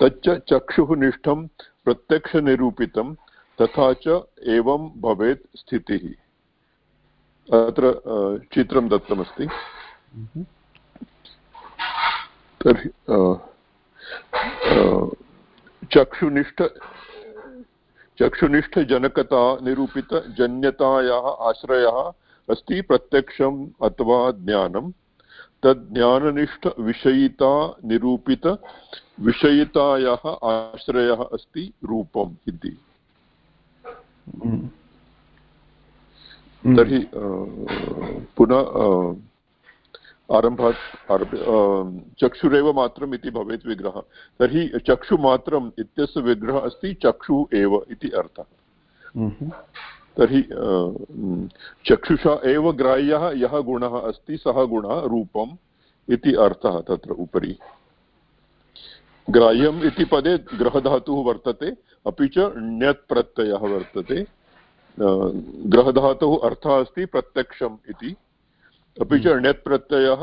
तच्च चक्षुः निष्ठं प्रत्यक्षनिरूपितं तथा च एवं भवेत् स्थितिः। अत्र चित्रं दत्तमस्ति। तर्हि चक्षुनिष्ठ चक्षुनिष्ठजनकता निरूपितजन्यतायाः आश्रयः अस्ति प्रत्यक्षम् अथवा ज्ञानं तद् ज्ञाननिष्ठविषयिता निरूपितविषयितायाः आश्रयः अस्ति रूपम् इति। हम्म। तर्हि पुनः आरम्भात् चक्षुरेव मात्रम् इति भवेत् विग्रहः। तर्हि चक्षुमात्रम् इत्यस्य विग्रहः अस्ति चक्षुः एव इति अर्थः। तर्हि चक्षुषा एव ग्राह्यः यः गुणः अस्ति सः गुणः रूपम् इति अर्थः तत्र उपरि। ग्राह्यम् इति पदे ग्रहधातुः वर्तते अपि च ण्यत् प्रत्ययः वर्तते। ग्रहधातुः अर्थः अस्ति प्रत्यक्षम् इति। अपि च ण्यत् प्रत्ययः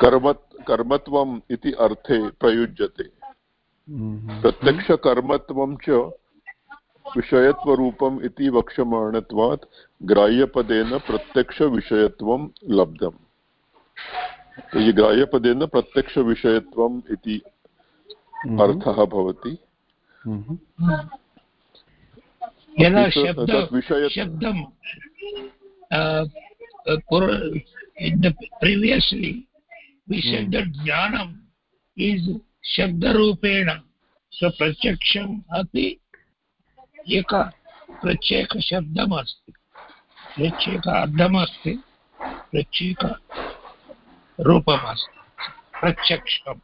कर्म कर्मत्वम् इति अर्थे प्रयुज्यते हम्म। प्रत्यक्षकर्मत्वं च विषयत्वरूपम् इति वक्ष्यमाणत्वात् ग्राह्यपदेन प्रत्यक्षविषयत्वं लब्धम् तर्हि ग्राह्यपदेन प्रत्यक्षविषयत्वम् इति हम्म। अर्थः भवति हम्म। Uh, uh, in the previously we hmm. said that jnanam is शब्दरूपेण so प्रत्यक्षम् अपि एक प्रत्येकशब्दम् अस्ति प्रत्येक अर्थमस्ति प्रत्येकरूपमस्ति प्रत्यक्षम्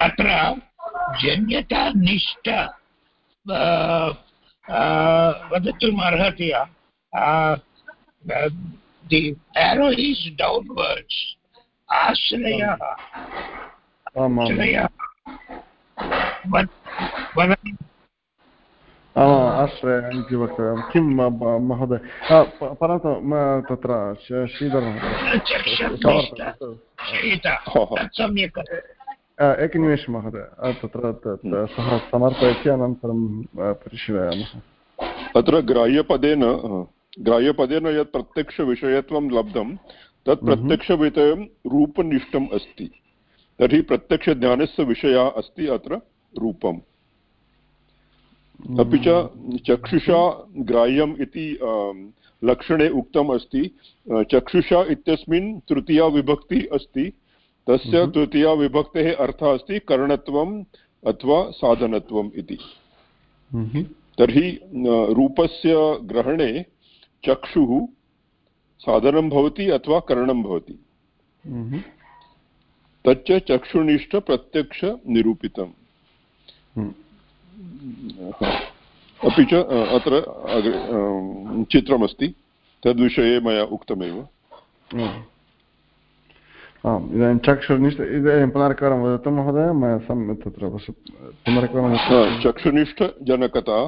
अत्र जन्यतानिष्ठ वदितुम् अर्हति the arrow is downwards आश्रयः। आश्रयः। आश्रय इति वक्तव्यं किं महोदय? परन्तु तत्र श्रीधर सम्यक् एकनिमेषं महोदय। तत्र सः समर्पयति अनन्तरं परिशीलयामः। अत्र ग्राह्यपदेन ग्राह्यपदेन यत् प्रत्यक्षविषयत्वं लब्धं तत् प्रत्यक्षविषयं रूपनिष्ठम् अस्ति। तर्हि प्रत्यक्षज्ञानस्य विषयः अस्ति अत्र रूपम्। अपि च चक्षुषा ग्राह्यम् इति लक्षणे उक्तम् अस्ति। चक्षुषा इत्यस्मिन् तृतीया विभक्तिः अस्ति। तस्य हम्म। तृतीयाविभक्तेः अर्थः अस्ति करणत्वम् अथवा साधनत्वम् इति। हम्म। तर्हि रूपस्य ग्रहणे चक्षुः साधनं भवति अथवा करणं भवति। हम्म। तच्च चक्षुनिष्ठप्रत्यक्षनिरूपितम् अपि च अत्र चित्रमस्ति। तद्विषये मया उक्तमेव। आम् इदानीं चक्षुनिष्ठ इदानीं पुनरेकवारं वदतु महोदय मया सम्यक् तत्र पुनरेकवारं चक्षुनिष्ठजनकता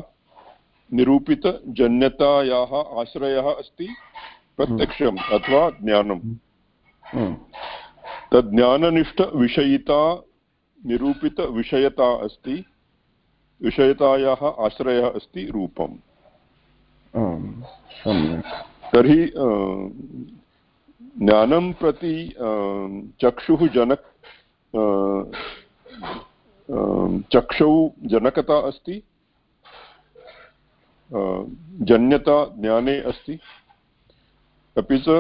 निरूपितजन्यतायाः आश्रयः अस्ति प्रत्यक्षम् अथवा ज्ञानम् तज्ज्ञाननिष्ठविषयिता निरूपितविषयता अस्ति विषयतायाः आश्रयः अस्ति रूपम् सम्यक् तर्हि ज्ञानं प्रति चक्षुः जनक चक्षौ जनकता अस्ति जन्यता ज्ञाने अस्ति अपि च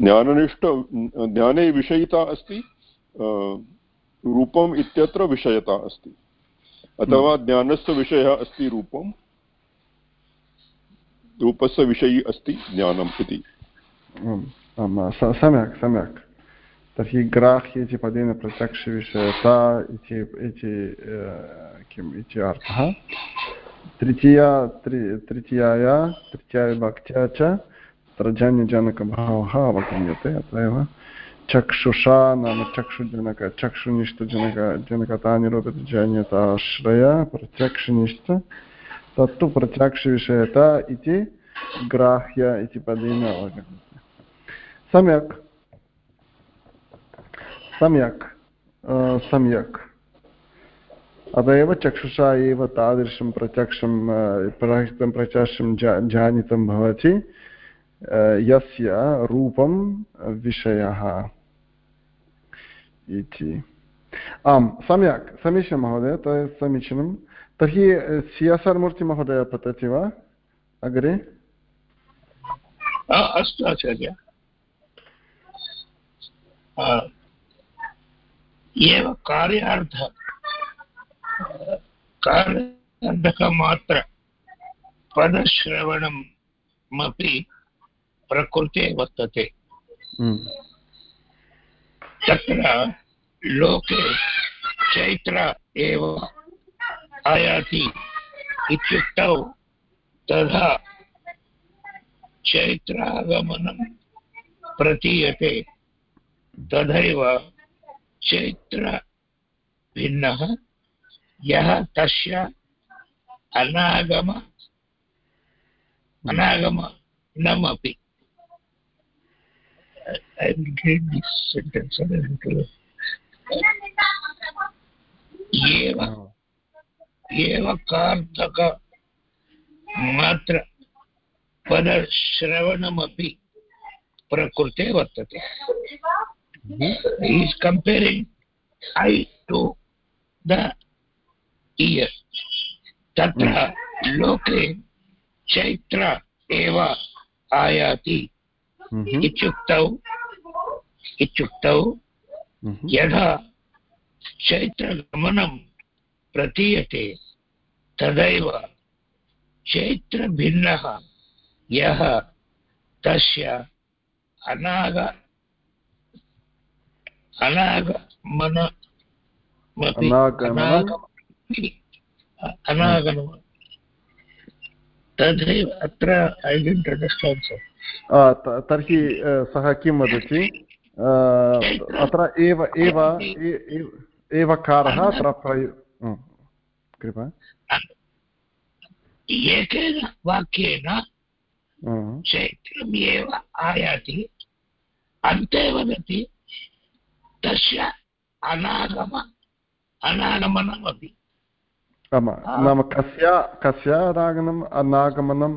ज्ञाननिष्ठ ज्ञाने विषयिता अस्ति रूपम् इत्यत्र विषयता अस्ति अथवा हम्म। ज्ञानस्य विषयः अस्ति रूपं रूपस्य विषयी अस्ति ज्ञानम् इति। सम्यक् सम्यक्। तर्हि ग्राह्य इति पदेन प्रत्यक्षविषयता इति किम् इति अर्थः? तृतीया तृतीयाया तृतीयाविभक्त्या च तत्र अवगम्यते, अत चक्षुषा नाम चक्षुजनक, चक्षुनिष्ठजनक जनकता निरूपितजन्यताश्रय प्रत्यक्षनिष्ठ तत्तु प्रत्यक्षविषयता इति ग्राह्य इति पदेन अवगम्यते सम्यक् सम्यक् सम्यक् अत एव चक्षुषा एव तादृशं प्रत्यक्षं प्रत्यक्षं जानितं भवति यस्य रूपं विषयः इति आम् सम्यक् समीचीनं महोदय तत् समीचीनं तर्हि सि एस् आर् मूर्तिमहोदय पतति वा? अग्रे? अस्तु आचार्य। एव कार्यार्थ कार्यार्थकमात्र पदश्रवणमपि प्रकृते वर्तते। हम्म। तत्र लोके चैत्र एव आयाति इत्युक्तौ तथा चैत्रागमनं प्रतीयते। तथैव चैत्रभिन्नः यः तस्य अनागम अनागमनमपि। I will read this sentence. एव एव कार्तक मात्र पदश्रवणमपि प्रकृते वर्तते। Is comparing eye to the ear तत्र लोके चैत्र एव आयाति। इत्युक्तौ इत्युक्तौ यदा चैत्रगमनं प्रतीयते तदैव चैत्रभिन्नः यः तस्य अनाग अनागमन अनागमन तथैव अत्र ऐ डिण्ट् अण्डर्स्टाण्ड् सर् तर्हि सः किं वदति अत्र एव एव एवकारः अत्र प्रयो कृपा एकेन वाक्येन चैत्रम् एव आयाति अन्ते वदति तस्य अनागम अनागमनमपि नाम कस्य कस्य अनागमनम् अनागमनं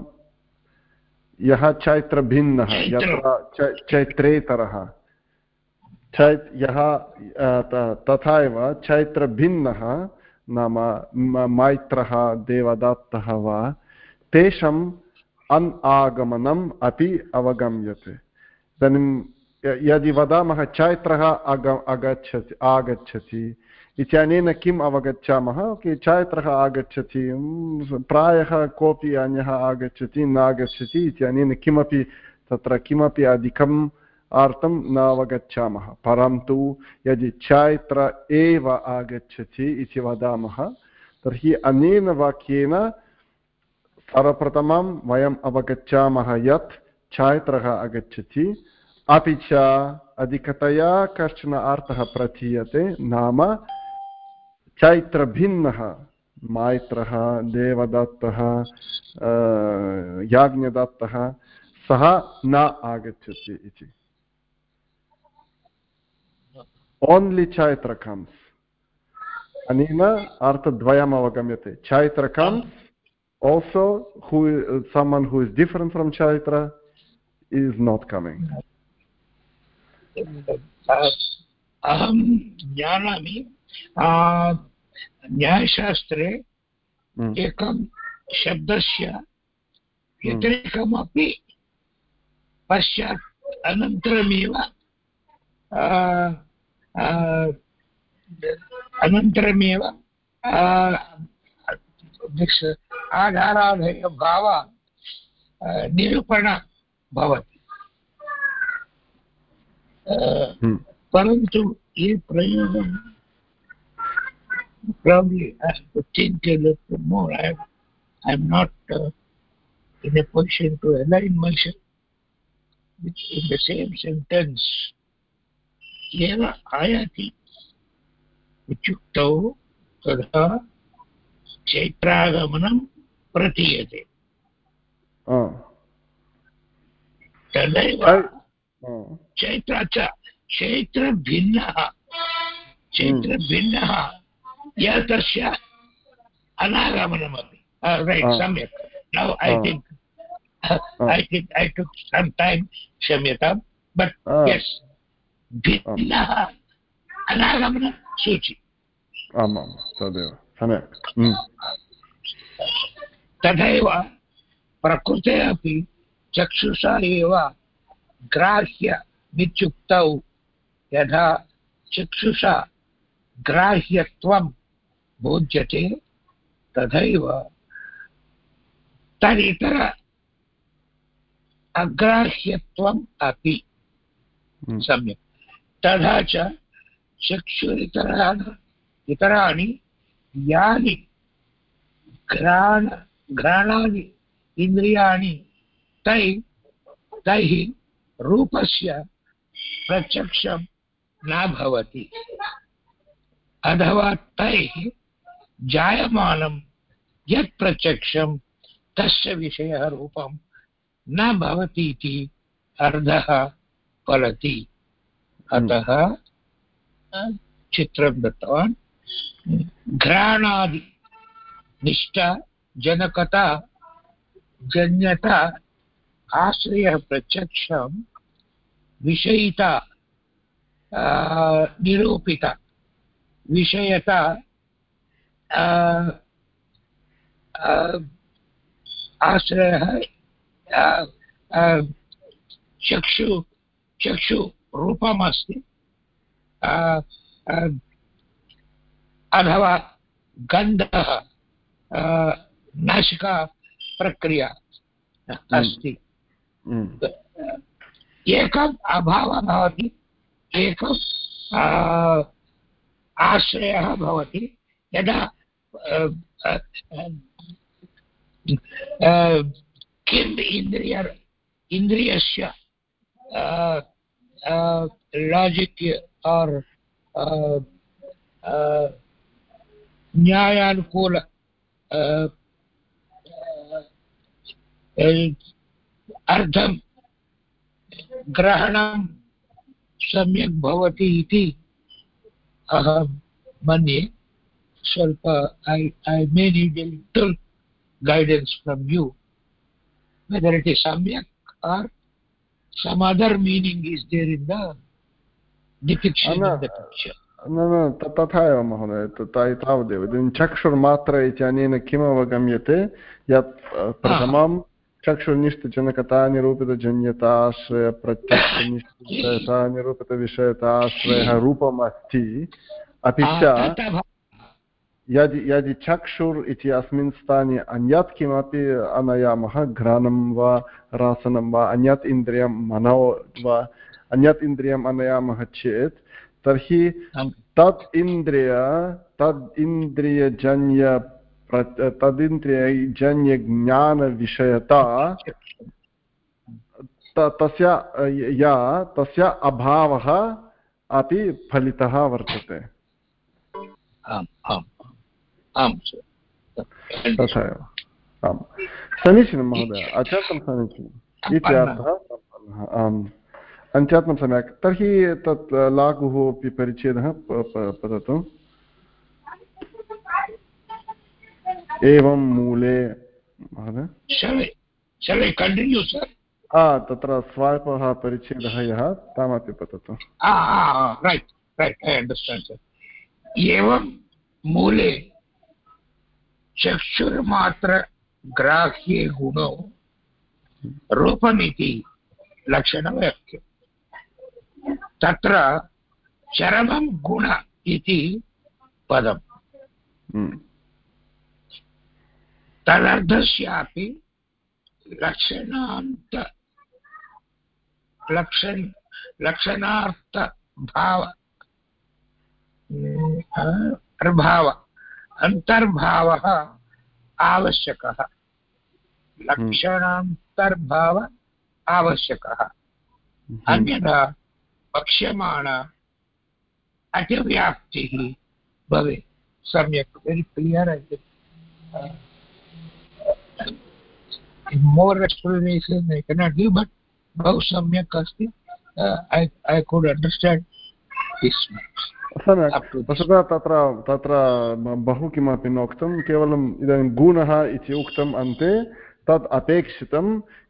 यः चैत्रभिन्नः यत्र चैत्रेतरः चैत् यः तथा एव चैत्रभिन्नः नाम मैत्रः, देवदत्तः वा, तेषाम् अन् आगमनम् अपि अवगम्यते. इदानीं यदि वदामः चैत्रः अग, अगच्छति, आगच्छति, इत्यनेन किम् अवगच्छामः? कि चैत्रः आगच्छति प्रायः कोऽपि अन्यः आगच्छति, नागच्छति इत्यनेन किमपि, तत्र किमपि अधिकम् अर्थं न अवगच्छामः परन्तु यदि चैत्र एव आगच्छति इति वदामः, तर्हि अनेन वाक्येन सर्वप्रथमं वयम् अवगच्छामः यत् छात्रः आगच्छति। अपि च अधिकतया कश्चन अर्थः प्रतीयते, नाम चैत्रभिन्नः, मैत्रः, देवदत्तः याज्ञदत्तः, सः न आगच्छति इति। ओन्लि चैत्र कम्स् अनेन अर्थद्वयम् अवगम्यते Chaitra comes also who someone who is different from chaitra is not coming. अहं जानामि न्यायशास्त्रे एकं शब्दस्य व्यतिरेकमपि पश्चात् अनन्तरमेव अनन्तरमेव आधाराधेयभाव निरूपण भवति परन्तु ये प्रयोगं probably I have to think a little more. I am, I am not uh, in a position to align myself with, in the same sentence. एव आयाति। इत्युक्तौ तदा चैत्रागमनं प्रतीयते। तदैव चैत्र च चैत्रभिन्नः चैत्रभिन्नः यः तस्य अनागमनमपि रैट् सम्यक्। Now I think I think I took some time क्षम्यतां बट् यस् भिन्नः अनागमनसूचि आमां तदेव सम्यक् तथैव प्रकृते अपि चक्षुषा एव ग्राह्यमित्युक्तौ यथा चक्षुषा ग्राह्यत्वं बोध्यते तथैव तदितर अग्राह्यत्वम् अपि सम्यक् तथा च चक्षुरितराणि इतराणि, यानि, घ्राण घ्राणानि, इन्द्रियाणि, तै तैः रूपस्य प्रत्यक्षं न भवति। अथवा तैः जायमानं यत् प्रत्यक्षं तस्य विषयः रूपं न भवति अर्धः फलति। अतः चित्रं दत्तवान् घ्राणादि निष्ठा जनकता जन्यता आश्रयः प्रत्यक्षं विषयिता निरूपिता विषयता आश्रयः चक्षु चक्षुरूपमस्ति अथवा गन्धः नासिका प्रक्रिया अस्ति। एकम् अभावः भवति एकम् आश्रयः भवति। यदा किम् इन्द्रिय इन्द्रियस्य लॉजिक और न्यायानुकूल अर्थं ग्रहणं सम्यक भवती अहम मन स्वल्प I may need a little guidance from you whether it is सम्यक और some other meaning is there in the depiction in the picture. न न तथा एव महोदय तावदेव इदानीं चक्षुर्मात्र इत्यनेन किम् अवगम्यते यत् प्रथमं चक्षुर्निष्ठजनकता निरूपितजन्यताश्रय प्रत्यक्षनिष्ठता निरूपितविषयताश्रयः रूपम् अस्ति अपि च यदि यदि चक्षुर् इति अस्मिन् स्थाने अन्यत् किमपि आनयामः घ्राणं वा रासनं वा अन्यत् इन्द्रियं मनो वा अन्यत् इन्द्रियम् आनयामः चेत् तर्हि तत् इन्द्रिय तद् इन्द्रियजन्य तदिन्द्रियजन्यज्ञानविषयता तस्य या तस्य अभावः अपि फलितः वर्तते। तथा एव आम्। समीचीनं महोदय। अत्यन्तं समीचीनम्। इति अर्थः। आम्। अत्यन्तं सम्यक्। तर्हि तत् लाघुः अपि परिच्छेदः वदतु एवं मूले महोदय। तत्र स्वाल्पः परिच्छेदः यः तामपि पततु। एवं मूले चक्षुर्मात्रग्राह्ये गुणो। रूपमिति लक्षणवाक्यम् तत्र चरमं गुण इति पदम्। हम्म। तदर्थस्यापि लक्षणान्त लक्षण लक्षणार्थभाव प्रभाव। अन्तर्भावः आवश्यकः। लक्षणान्तर्भाव आवश्यकः। अन्यथा वक्ष्यमाण अतिव्याप्तिः भवेत्। सम्यक् very clear more explanation I cannot give but बहु सम्यक् अस्ति। I I could understand this much सम्यक् वस्तुतः तत्र तत्र बहु किमपि नोक्तं केवलम् इदानीं गुणः इति उक्तम् अन्ते तत् अपेक्षितं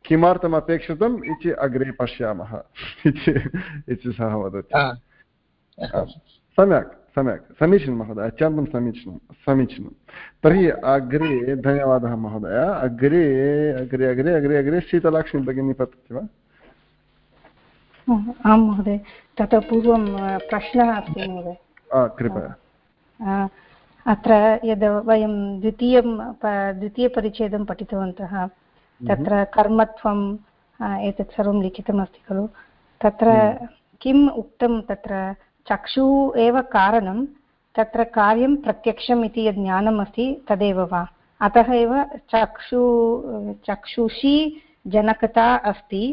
किमर्थम् अपेक्षितम् इति अग्रे पश्यामः इति सः वदति सम्यक् सम्यक् समीचीनं महोदय अत्यन्तं समीचीनं समीचीनं तर्हि अग्रे धन्यवादः महोदय अग्रे अग्रे अग्रे अग्रे अग्रे शीतलक्ष्मी भगिनी पतति वा आं महोदय ततः पूर्वं प्रश्नः अस्ति महोदय। कृपया। अत्र यद् वयं द्वितीयं द्वितीयपरिच्छेदं पठितवन्तः तत्र कर्मत्वम् एतत् सर्वं लिखितमस्ति खलु। तत्र किम् उक्तं तत्र? चक्षुः एव कारणं तत्र कार्यं प्रत्यक्षम् इति यद् ज्ञानम् अस्ति तदेव वा? अतः एव चक्षु चक्षुषी जनकता अस्ति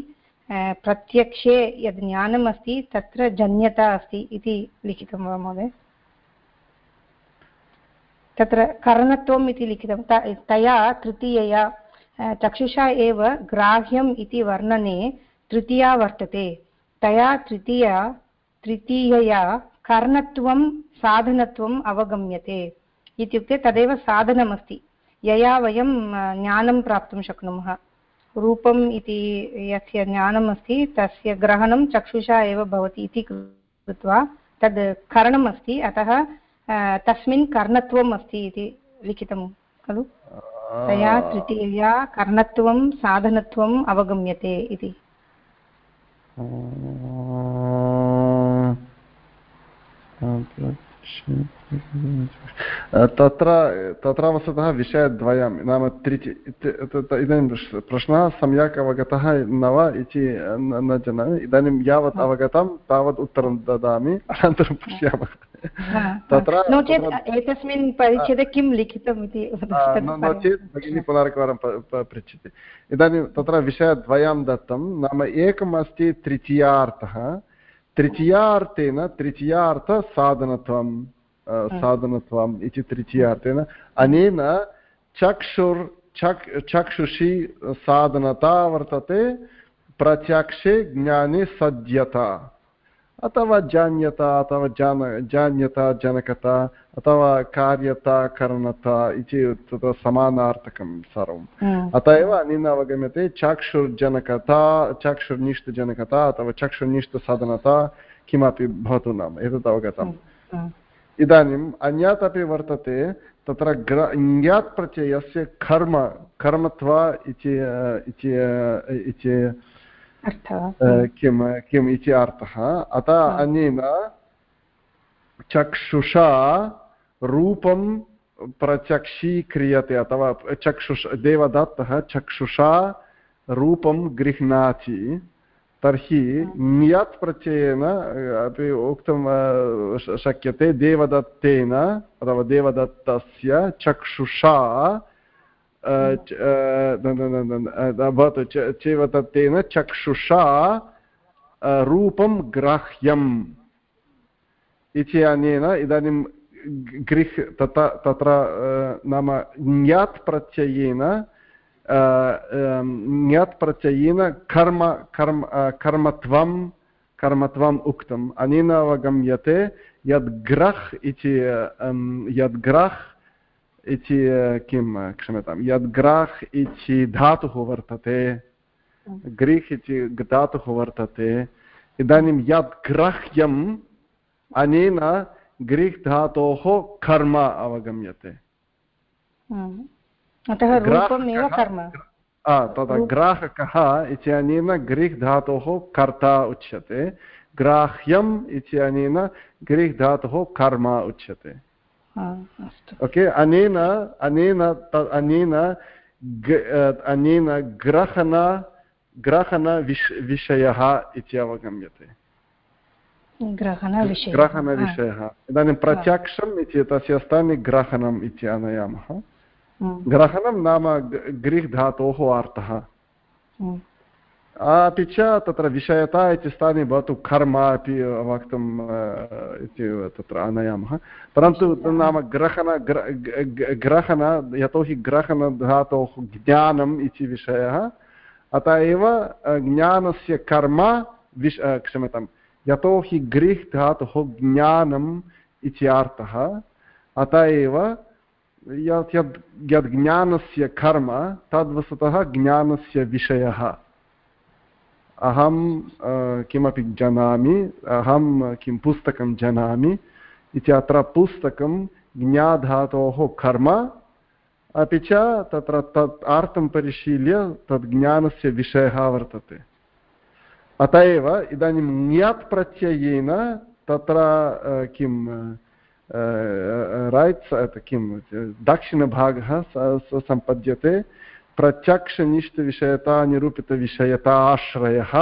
प्रत्यक्षे यद् ज्ञानम् अस्ति तत्र जन्यता अस्ति इति लिखितं वा महोदय? तत्र करणत्वम् इति लिखितं। तया तृतीयया चक्षुषा एव ग्राह्यम् इति वर्णने तृतीया वर्तते। तया तृतीया, तृतीयया कर्णत्वं, साधनत्वम् अवगम्यते इत्युक्ते तदेव साधनमस्ति। यया वयं ज्ञानं प्राप्तुं शक्नुमः। रूपम् इति यस्य ज्ञानम् अस्ति तस्य ग्रहणं चक्षुषा एव भवति इति कृत्वा तद् करणम् अस्ति अतः तस्मिन् कर्णत्वम् अस्ति इति लिखितं खलु? तया तृतीयया कर्णत्वं साधनत्वम् अवगम्यते इति। तत्र तत्र वस्तुतः विषयद्वयं नाम त्रिचि इदानीं प्रश्नः सम्यक् अवगतः न वा इति न जानामि। इदानीं यावत् अवगतं तावत् उत्तरं ददामि अनन्तरं पश्यामः। तत्र एतस्मिन् परिच्छेदे किं लिखितम् इति नो चेत् भगिनी पुनरेकवारं पृच्छति। इदानीं तत्र विषयद्वयं दत्तं नाम एकम् अस्ति तृतीयार्थः। तृतीयार्थेन तृतीयार्थसाधनत्वं साधनत्वम् इति तृतीयार्थेन अनेन चक्षुर् चक् चक्षुषि साधनता वर्तते प्रत्यक्षे ज्ञाने सद्यता अथवा जान्यता अथवा जान जान्यता जनकता अथवा कार्यता करणता इति तत्र समानार्थकं सर्वम् अत एव अनेन अवगम्यते चक्षुर्जनकता चक्षुर्निष्ठजनकता अथवा चक्षुर्निष्ठसाधनता किमपि भवतु नाम एतत् अवगतम्। इदानीम् अन्यत् अपि वर्तते तत्र ग्र ङ्यात् प्रत्ययस्य कर्म कर्मत्वा इति किं किम् इति अर्थः? अतः अनेन चक्षुषा रूपं प्रचक्षीक्रियते अथवा चक्षुष देवदत्तः चक्षुषा रूपं गृह्णाति। तर्हि नियत् प्रत्ययेन अपि वक्तुं शक्यते देवदत्तेन अथवा देवदत्तस्य चक्षुषा भवतु चेवदत्तेन चक्षुषा रूपं ग्राह्यम् इति अनेन इदानीं गृह् तत्र तत्र नाम ञ्यात् प्रत्ययेन ञ्यात् प्रत्ययेन कर्म कर्म कर्मत्वं कर्मत्वम् उक्तम् अनेन अवगम्यते यद् ग्रह् इति यद् ग्रह् इति किं क्षम्यतां यद् ग्राह् इति धातुः वर्तते ग्रीह् इति धातुः वर्तते इदानीं यद् ग्राह्यम् अनेन ग्रीक् धातोः कर्म अवगम्यते। तदा ग्राहकः इत्यनेन ग्रीक् धातोः कर्ता उच्यते। ग्राह्यम् इत्यनेन ग्रीक् धातोः कर्म उच्यते। ओके? अनेन अनेन अनेन अनेन ग्रहण ग्रहणविष विषयः इति अवगम्यते. ग्रहणविषयः इदानीं प्रत्यक्षम् इति तस्य स्थाने ग्रहणम् इति आनयामः. ग्रहणं नाम ग्रीह् धातोः अर्थः. अपि च तत्र विषयता इति स्थाने भवतु कर्म अपि वक्तुं इति तत्र आनयामः परन्तु नाम ग्रहण ग्रहण यतोहि ग्रहणधातोः ज्ञानम् इति विषयः अतः एव ज्ञानस्य कर्म विष क्षम्यताम् यतोहि ग्रीह् धातुः ज्ञानम् इति अर्थः अत एव यत् यद् यद् ज्ञानस्य कर्म तद्वस्तुतः ज्ञानस्य विषयः अहं किमपि जानामि, अहं किं पुस्तकं जानामि इति अत्र पुस्तकं ज्ञाधातोः कर्म, अपि च तत्र तत् अर्थं परिशील्य तद् ज्ञानस्य विषयः वर्तते। अत एव इदानीं ङ्यात् प्रत्ययेन तत्र किं रैट्स् किं, दक्षिणभागः सम्पद्यते। प्रत्यक्षनिष्ठविषयता निरूपितविषयताश्रयः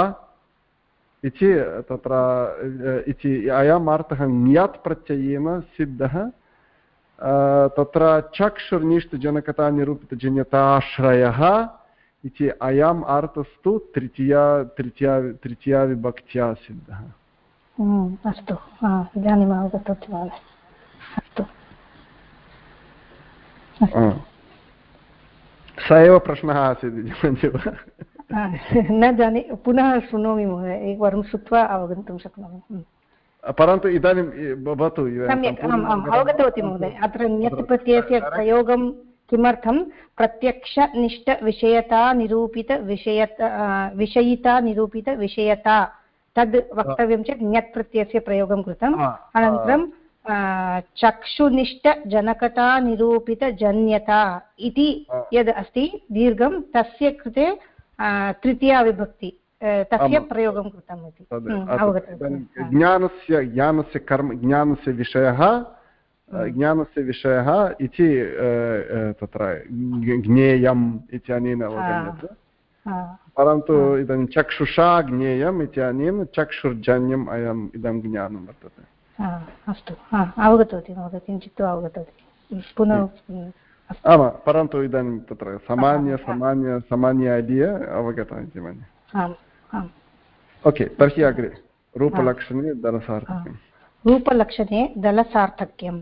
इति तत्र इति अयम् अर्थः ङ्यात् प्रत्ययेन सिद्धः तत्र चक्षुर्निष्ठजनकता निरूपितजन्यताश्रयः इति अयम् अर्थस्तु तृतीया तृतीया तृतीया विभक्त्या सिद्धः अस्तु इदानीम् अवगतवती महोदय अस्तु स एव प्रश्नः आसीत् न जाने पुनः शृणोमि महोदय एकवारं श्रुत्वा अवगन्तुं शक्नोमि। परन्तु इदानीं भवतु अवगतवती महोदय अत्र ण्यत् प्रत्ययस्य प्रयोगं किमर्थं? प्रत्यक्षनिष्ठविषयता निरूपितविषयता विषयिता निरूपितविषयता तद् वक्तव्यं चेत् ञत् प्रत्ययस्य प्रयोगं कृतम्। अनन्तरं चक्षुनिष्ठजनकता निरूपितजन्यता इति यद् अस्ति दीर्घं तस्य कृते तृतीया विभक्ति तस्य प्रयोगं कृतम् इति अवगतं ज्ञानस्य ज्ञानस्य कर्म ज्ञानस्य विषयः ज्ञानस्य विषयः इति तत्र ज्ञेयम् इत्यनेन अवगम्यते परन्तु इदानीं चक्षुषा ज्ञेयम् इत्यनेन चक्षुर्जन्यम् अयम् इदं ज्ञानं वर्तते अस्तु. अवगतवती महोदय किञ्चित् अवगतवती. पुनः आमां परन्तु इदानीं तत्र सामान्य सामान्य सामान्य ऐडिया अवगता इति मन्ये ओके तर्हि अग्रे रूपलक्षणे दलसार्थक्यं रूपलक्षणे दलसार्थक्यं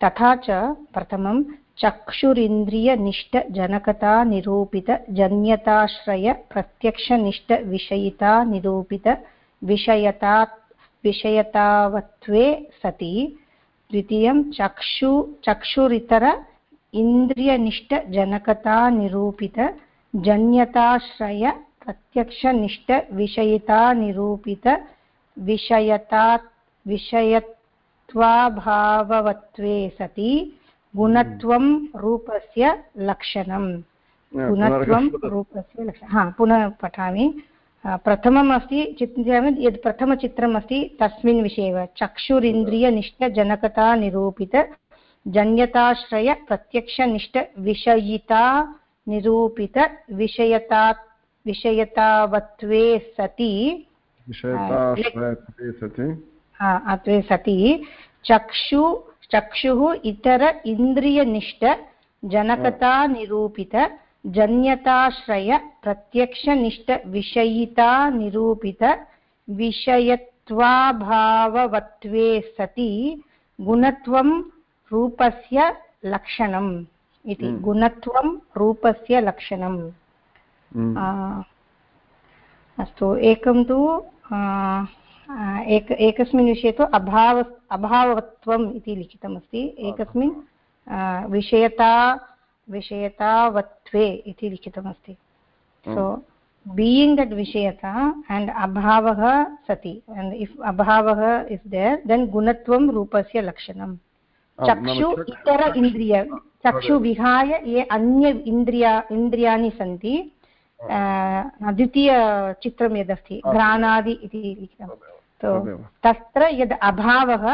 तथा च प्रथमं चक्षुरिन्द्रियनिष्ठजनकतानिरूपितजन्यताश्रयप्रत्यक्षनिष्ठविषयितानिरूपितविषयता विषयतावत्वे सति। द्वितीयं चक्षु चक्षुरितर इन्द्रियनिष्ठजनकतानिरूपितजन्यताश्रय प्रत्यक्षनिष्ठविषयितानिरूपितविषयता विषयत्वाभाववत्वे सति। गुणत्वं रूपस्य लक्षणं गुणत्वं रूपस्य लक्षणं हा पुनः पठामि। प्रथमम् अस्ति चिन्तयामि यत् प्रथमचित्रम् अस्ति तस्मिन् विषये एव चक्षुरिन्द्रियनिष्ठजनकता निरूपित प्रत्यक्षनिष्ठविषयिता निरूपित विषयता विषयतावत्वे सति अत्वे सति। चक्षु चक्षुः इतर इन्द्रियनिष्ठ जनकता निरूपित जन्यताश्रय प्रत्यक्षनिष्ठविषयिता निरूपित विषयत्वाभाववत्वे सति गुणत्वं रूपस्य लक्षणम् इति हम्म। गुणत्वं रूपस्य लक्षणम्। अस्तु एकं तु एक एकस्मिन् विषये तु अभाव अभावत्वम् इति लिखितमस्ति एकस्मिन् विषयता विषयतावत्वे इति लिखितमस्ति. सो being that vishayata and abhavah sati and if abhavah is there then gunatvam rupasya lakshanam चक्षु इतर इन्द्रिय चक्षु विहाय ये अन्य इन्द्रिया इन्द्रियाणि सन्ति द्वितीयचित्रं यदस्ति घ्राणादि इति लिखितं. तो तत्र यद् अभावः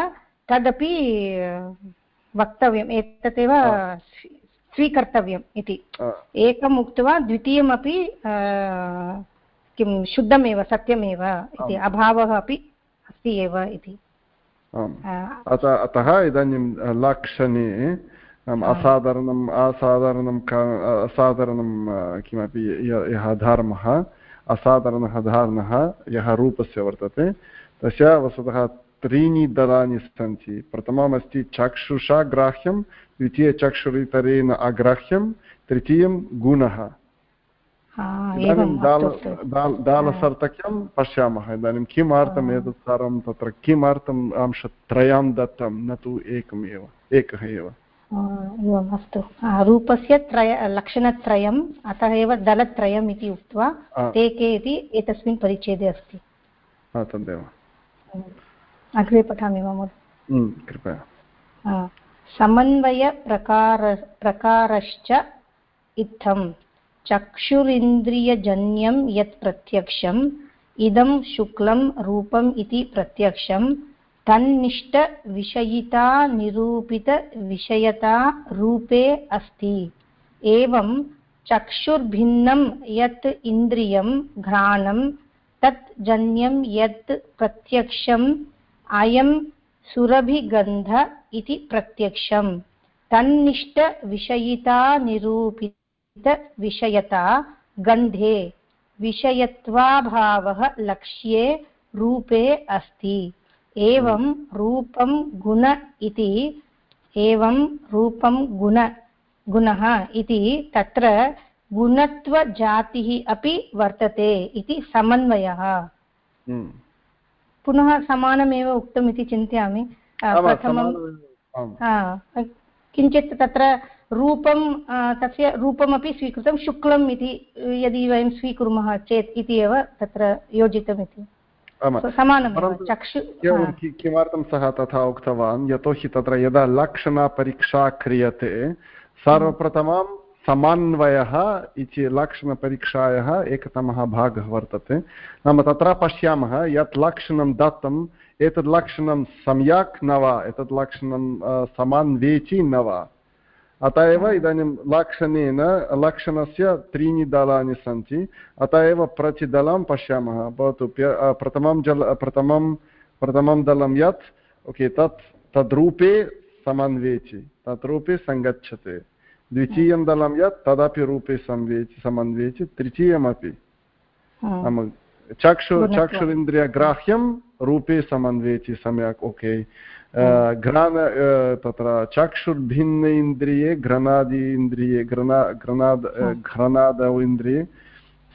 तदपि वक्तव्यम्. एतदेव स्वीकर्तव्यम् इति। एकम् उक्त्वा द्वितीयमपि किं शुद्धमेव सत्यमेव इति अभावः अपि अस्ति एव इति। अतः इदानीं लक्षणे असाधारणम् असाधारणम् असाधारणं किमपि यः धर्मः असाधारणः धारणः यः रूपस्य वर्तते तस्य वस्तुतः त्रीणि दलानि सन्ति। प्रथममस्ति चक्षुषा ग्राह्यं द्वितीयचक्षुरितरेण अग्राह्यं तृतीयं गुणः इदानीं दालसर्तक्यं पश्यामः इदानीं किमर्थम् एतत् सर्वं तत्र किमर्थम् अंशत्रयं दत्तं न तु एकमेव एकः एव एवम् अस्तु रूपस्य त्रय लक्षणत्रयम् अतः एव दलत्रयम् इति उक्त्वा ते के इति एतस्मिन् परिच्छेदे अस्ति तदेव अग्रे पठामि महोदय कृपया समन्वयप्रकार प्रकारश्च इत्थं चक्षुरिन्द्रियजन्यं यत् प्रत्यक्षम्, इदं शुक्लं रूपम् इति प्रत्यक्षं तन्निष्ठविषयिता निरूपितविषयता रूपे अस्ति। एवं चक्षुर्भिन्नं यत् इन्द्रियं घ्राणं, तत् जन्यं यत् प्रत्यक्षम्, अयं सुरभिगन्ध इति प्रत्यक्षं तन्निष्ठविषयिता निरूपित विषयता गन्धे। विषयत्वाभावः लक्ष्ये रूपे अस्ति। एवं रूपं गुण इति एवं रूपं गुण गुणः इति तत्र गुणत्वजातिः अपि वर्तते इति समन्वयः। हम्म। पुनः समानमेव उक्तम् इति चिन्तयामि। प्रथमं किञ्चित् तत्र रूपं तस्य रूपमपि स्वीकृतं शुक्लम् इति यदि वयं स्वीकुर्मः चेत् इति एव तत्र योजितमिति। समानमेव चक्षु किमर्थं सः तथा उक्तवान्? यतोहि तत्र यदा लक्षणपरीक्षा क्रियते सर्वप्रथमं समन्वयः इति लक्षणपरीक्षायाः एकतमः भागः वर्तते। नाम तत्र पश्यामः यत् लक्षणं दत्तम् एतद् लक्षणं सम्यक् न वा एतत् लक्षणं समान्वेचि न वा अत एव इदानीं लक्षणेन लक्षणस्य त्रीणि दलानि सन्ति अत एव प्रतिदलं पश्यामः भवतु प्रथमं जल प्रथमं प्रथमं दलं यत् ओके तत् तद्रूपे समन्वेचि तत् रूपे सङ्गच्छते द्वितीयं दलं यत् तदपि रूपे संवेचि समन्वेचि तृतीयमपि नाम चक्षु चक्षुरिन्द्रियग्राह्यं रूपे समन्वेचि सम्यक् ओके। घ्राण तत्र चक्षुर्भिन्न इन्द्रिये घ्रणादि इन्द्रिये घ्रणा घ्रणाद् घ्रणादौ इन्द्रिये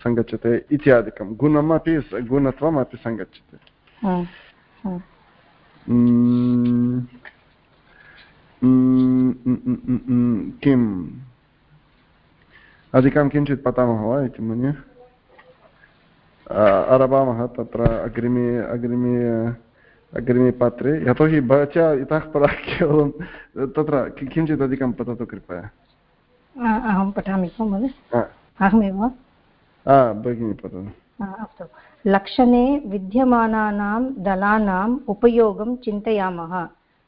सङ्गच्छते इत्यादिकं। गुणमपि गुणत्वमपि सङ्गच्छते। किम्? अधिकं किञ्चित् पठामः वा इति मन्ये? आरभामः तत्र अग्रिमे अग्रिमे अग्रिमे पात्रे यतोहि च इतः परः केवलं तत्र किञ्चित् अधिकं पठतु कृपया अहं पठामि महोदय अहमेव भगिनी पठतु अस्तु लक्षणे विद्यमानानां दलानाम् उपयोगं चिन्तयामः।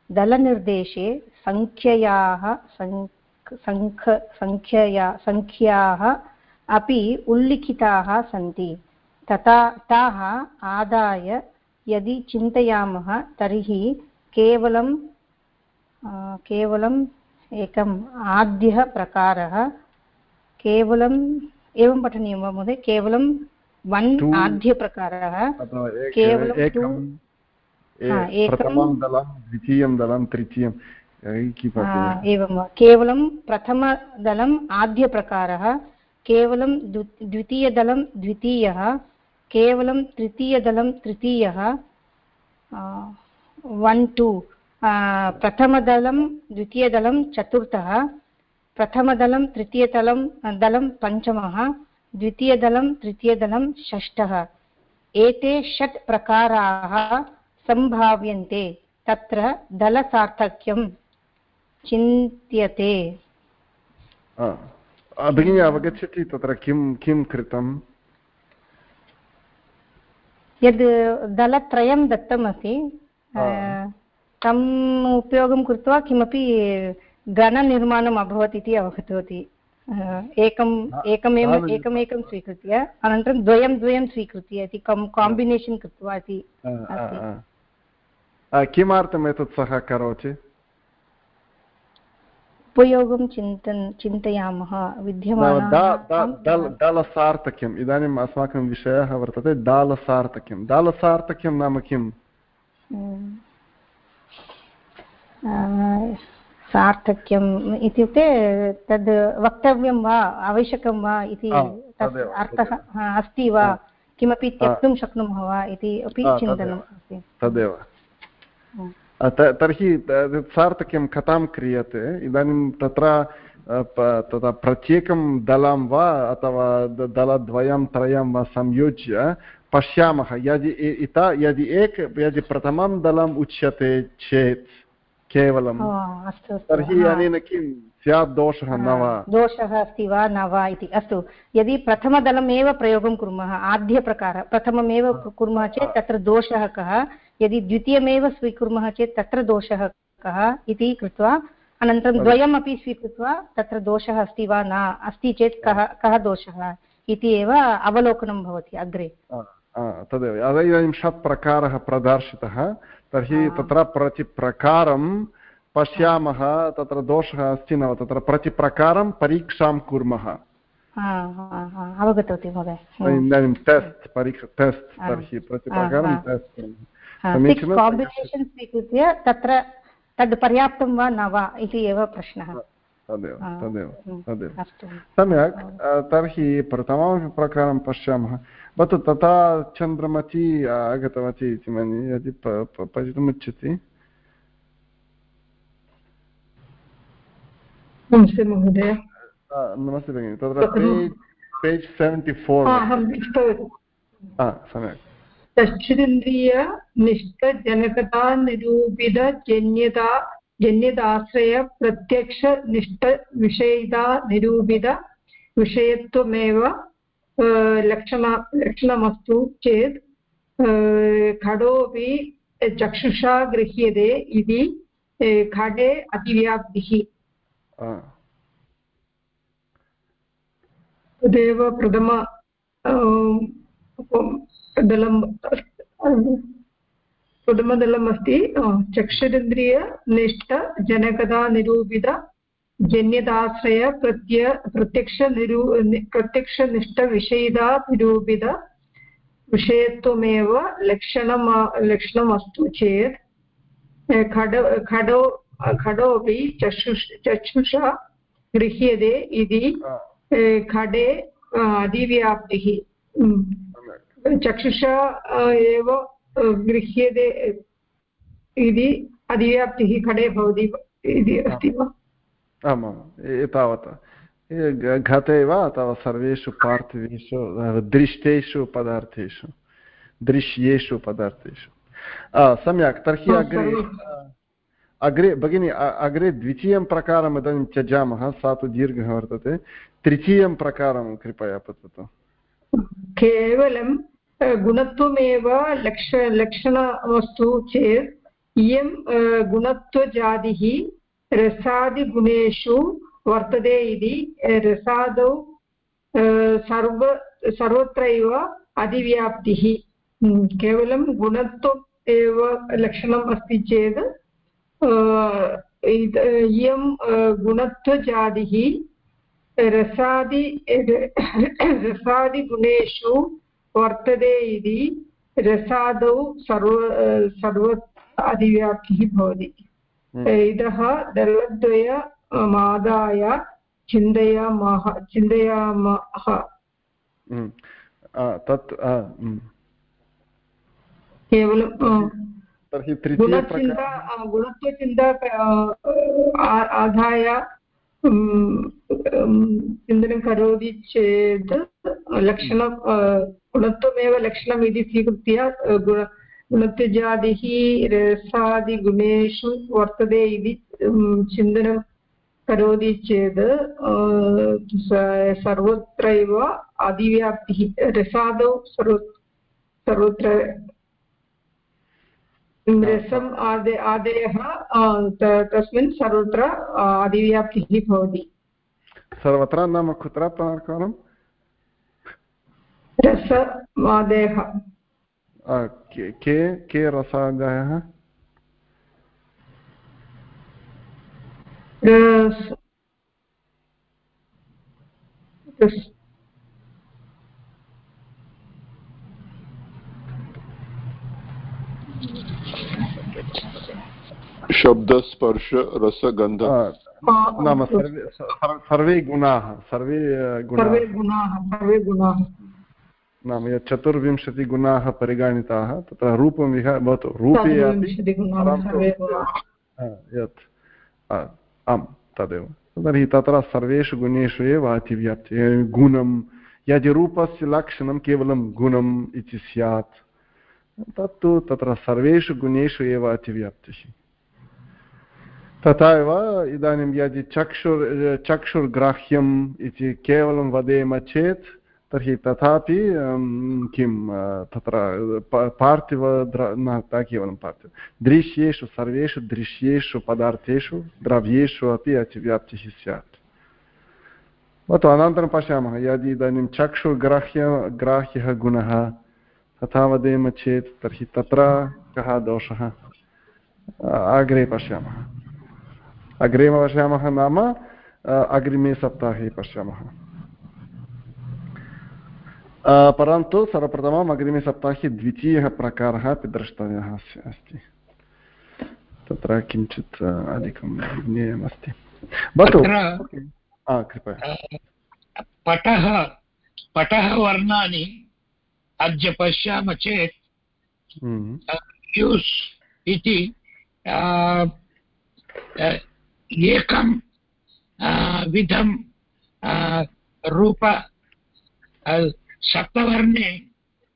दलनिर्देशे सङ्ख्ययाः सङ्ख सङ्ख्यया सङ्ख्याः अपि उल्लिखिताः सन्ति। तथा ताः आदाय यदि चिन्तयामः तर्हि केवलं केवलम् एकम् आद्यः प्रकारः केवलम् एवं पठनीयं वा महोदय? केवलं वन् आद्यप्रकारः केवलं द्वितीयं दलं तृतीयं एवं वा। केवलं प्रथमदलम् आद्यप्रकारः केवलं द्वितीयदलं द्वितीयः केवलं तृतीयदलं तृतीयः वन् टु प्रथमदलं द्वितीयदलं चतुर्थः, प्रथमदलं तृतीयदलं दलं पञ्चमः, द्वितीयदलं तृतीयदलं षष्ठः. एते षट् प्रकाराः सम्भाव्यन्ते, तत्र दलसार्थक्यं चिन्त्यते। भगिनी, अवगच्छति तत्र किं किं कृतम्? यद् दलत्रयं दत्तमस्ति तम् उपयोगं कृत्वा किमपि गणनिर्माणम् अभवत् इति अवगतवती। एकम् एकमेव एकमेकं स्वीकृत्य अनन्तरं द्वयं द्वयं स्वीकृत्य इति काम्बिनेशन् कृत्वा इति किमर्थम् एतत् सः करोति? उपयोगं चिन्तन् चिन्तयामः दालसार्थक्यम् इदानीम् अस्माकं विषयः वर्तते दालसार्थक्यं। दालसार्थक्यं नाम किम्? सार्थक्यम् इत्युक्ते तद् वक्तव्यं वा आवश्यकं वा इति अर्थः अस्ति वा किमपि त्यक्तुं शक्नुमः वा इति अपि चिन्तनम् अस्ति। तदेव। तर्हि सार्थक्यं कथां क्रियते इदानीं तत्र तथा प्रत्येकं दलं वा अथवा दलद्वयं त्रयं वा संयोज्य पश्यामः यदि इत यदि एक यदि प्रथमं दलम् उच्यते चेत् केवलं तर्हि अनेन किं स्यात् दोषः न वा? दोषः अस्ति वा न वा इति। अस्तु यदि प्रथमदलमेव प्रयोगं कुर्मः आद्यप्रकारः प्रथममेव कुर्मः चेत् तत्र दोषः कः? यदि द्वितीयमेव स्वीकुर्मः चेत् तत्र दोषः कः इति कृत्वा अनन्तरं द्वयमपि स्वीकृत्य तत्र दोषः अस्ति वा न अस्ति चेत् कः कः दोषः इति एव अवलोकनं भवति अग्रे। तदेव। इदानीं षट् प्रकारः प्रदर्शितः। तर्हि तत्र प्रतिप्रकारं पश्यामः तत्र दोषः अस्ति न तत्र प्रतिप्रकारं परीक्षां कुर्मः। अवगतवती महोदय। इदानीं टेस्ट् परीक्षा टेस्ट् तर्हि प्रतिप्रकारं टेस्ट् काम्बिनेशन् स्वीकृत्य तत्र तद् पर्याप्तं वा न वा इति एव प्रश्नः। तदेव तदेव तदेव। सम्यक् तर्हि प्रथममपि प्रकारं पश्यामः। भवतु तथा चन्द्रमती आगतवती इति मन्ये यदि पठितुमिच्छति नमस्ते महोदय। नमस्ते भगिनि तत्र पेज् सेवेण्टि फोर् सम्यक्। तच्छिन्द्रियनिष्ठजनकतानिरूपितजन्यता जन्यताश्रयप्रत्यक्षनिष्ठविषयितानिरूपित विषयत्वमेव लक्षण लक्षणमस्तु चेत् खडोपि चक्षुषा गृह्यते इति खडे अतिव्याप्तिः। तदेव प्रथम दलं प्रथमदलम् अस्ति चक्षुरिन्द्रियनिष्ठजनकतानिरूपित जन्यताश्रय प्रत्य प्रत्यक्षनिरू प्रत्यक्षनिष्ठविषयितानिरूपित विषयत्वमेव लक्षणम् लक्षणमस्तु चेत् खड खडो खडोपि चक्षुष चक्षुषा गृह्यते इति खडे अधिव्याप्तिः चक्षुषा एव गृह्यते इति अधिव्याप्तिः खडे भवति इति अस्ति वा? आमाम् एतावत्। घटे वा अथवा सर्वेषु पार्थिवेषु दृष्टेषु पदार्थेषु दृश्येषु पदार्थेषु? सम्यक् तर्हि अग्रे अग्रे, भगिनि अग्रे द्वितीयं प्रकारम् इदानीं त्यजामः, सा तु दीर्घः वर्तते। तृतीयं प्रकारं कृपया पततु। केवलं गुणत्वमेव लक्ष लक्षणवस्तु चेत्, इयं गुणत्वजातिः रसादिगुणेषु वर्तते इति रसादौ सर्व, सर्वत्रैव अधिव्याप्तिः। केवलं गुणत्वम् एव लक्षणम् अस्ति चेत् इयं गुणत्वजातिः रसादि [COUGHS] रसादिगुणेषु वर्तते इति रसादौ सर्व सर्व अधिव्याप्तिः भवति हम्म। इतः दलद्वय मादाय चिन्तयामः चिन्तयामः हम्म। केवलं तर्हि गुणचिन्ता गुणत्वचिन्ता आधाय चिन्तनं करोति चेत् लक्षणं गुणत्वमेव लक्षणम् इति स्वीकृत्य गुण गुणत्वजातिः रसादिगुणेषु वर्तते इति चिन्तनं करोति चेत् सर्वत्रैव अधिव्याप्तिः रसादौ सर्व, सर्वत्र रसम् आदे आदयः तस्मिन् सर्वत्र अधिव्याप्तिः भवति। सर्वत्र नाम कुत्र पुनर्कारम् रसमादयः के के रसादयः शब्दस्पर्श रसगन्ध नाम सर्वे सर्वे गुणाः सर्वे गुणाः। नाम यत् चतुर्विंशतिगुणाः परिगणिताः तत्र रूपं विह भवतु रूपे यत्। आम् तदेव। तर्हि तत्र सर्वेषु गुणेषु एव अतिव्याप्ति गुणं। यदि रूपस्य लक्षणं केवलं गुणम् इति स्यात् तत्तु तत्र सर्वेषु गुणेषु एव अतिव्याप्तिः तथा एव इदानीं यदि चक्षुर् चक्षुर्ग्राह्यम् इति केवलं वदेम चेत् तर्हि तथापि किं तत्र पार्थिव न केवलं पार्थिव दृश्येषु सर्वेषु दृश्येषु पदार्थेषु द्रव्येषु अपि अतिव्याप्तिः स्यात् भवतु अनन्तरं पश्यामः यदि इदानीं चक्षुर्ग्राह्य ग्राह्यः गुणः तथा वदेम चेत् तर्हि तत्र कः दोषः? अग्रे पश्यामः। अग्रे पश्यामः नाम अग्रिमे सप्ताहे पश्यामः। परन्तु सर्वप्रथमम् अग्रिमे सप्ताहे द्वितीयः प्रकारः अपि द्रष्टव्यः अस्ति। तत्र किञ्चित् अधिकं ज्ञेयमस्ति भवतु। कृपया। पटः पटः वर्णानि अद्य पश्यामः चेत् यूस् इति एकं विधं रूप सप्तवर्णे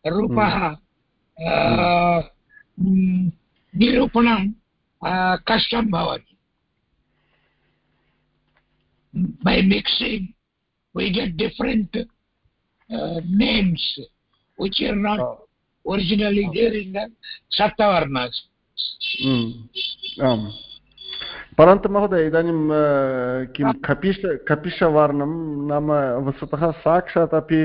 रूपः निरूपणं कष्टं भवति। By mixing we get different uh, names. Which are not oh. originally there in the saptavarnas mm. um. परन्तु महोदय इदानीं किं कपिश कपिशवर्णं नाम वस्तुतः साक्षात् अपि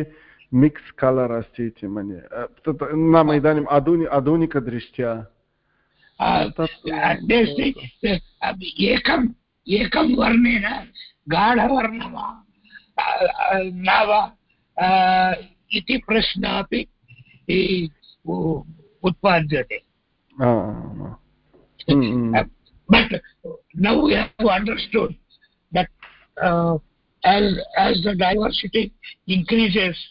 मिक्स् कलर् अस्ति इति मन्ये तत् नाम इदानीम् आधुनि आधुनिकदृष्ट्या एकम् एकं वर्णेन गाढवर्ण न वा इति प्रश्न अपि उत्पाद्यते but now have understood that as the diversity increases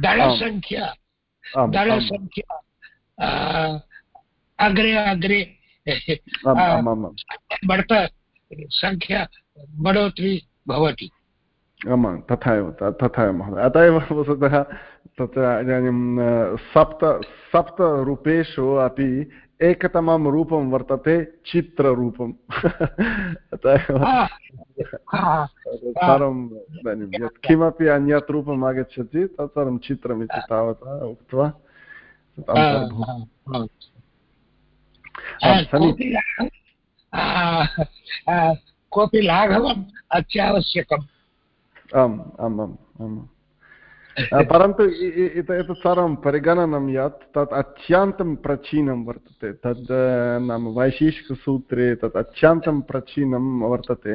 दलसङ्ख्या दलसङ्ख्या अग्रे अग्रे बढता सङ्ख्या बढोतरी भवति आमां तथा एव तथा एव महोदय। अतः एव वस्तुतः तत्र इदानीं सप्त सप्तरूपेषु अपि एकतमं रूपं वर्तते चित्ररूपम्। [LAUGHS] अतः [LAUGHS] सर्वम् इदानीं यत् किमपि अन्यत् रूपम् आगच्छति तत् सर्वं चित्रमिति तावता उक्त्वा कोऽपि लाघवम् अत्यावश्यकम्। आम् आम् आम् आम् परन्तु एतत् सर्वं परिगणनं यत् तत् अत्यन्तं प्राचीनं वर्तते तद् नाम वैशेषिकसूत्रे तत् अत्यन्तं प्राचीनं वर्तते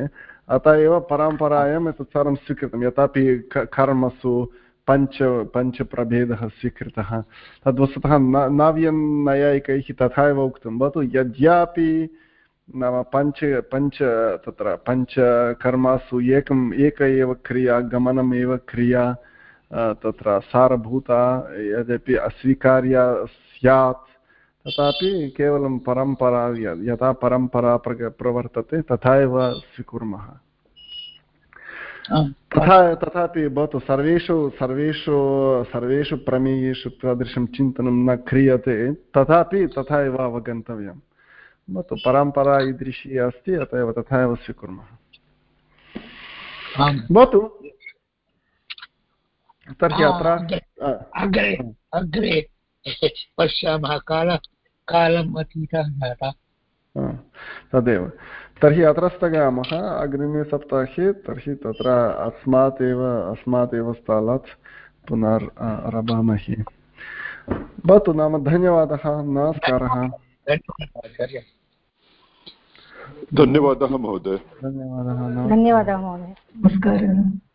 अतः एव परम्परायाम् एतत् सर्वं स्वीकृतं यथापि कर्मसु पञ्च पञ्चप्रभेदः स्वीकृतः तद् वस्तुतः नव्यनैयायिकैः तथा एव उक्तं भवतु यद्यापि नाम पञ्च पञ्च तत्र पञ्चकर्मासु एकम् एक एव क्रिया गमनमेव क्रिया तत्र सारभूता यद्यपि अस्वीकार्या स्यात् तथापि केवलं परम्परा यथा परम्परा प्रवर्तते तथा एव स्वीकुर्मः। तथा तथापि भवतु सर्वेषु सर्वेषु सर्वेषु प्रमेयेषु तादृशं चिन्तनं न क्रियते तथापि तथा एव अवगन्तव्यं भवतु परम्परा ईदृशी अस्ति अत एव तथा एव स्वीकुर्मः भवतु तर्हि अत्र अग्रे अग्रे पश्यामः काल कालम् अतीतः जातः तदेव तर्हि अत्र स्थगामः अग्रिमे सप्ताहे तर्हि तत्र अस्मात् एव अस्मात् एव स्थलात् पुनर् आरभामहे भवतु नाम धन्यवादः नमस्कारः धन्यवादः महोदय। धन्यवादः महोदय। नमस्कारः।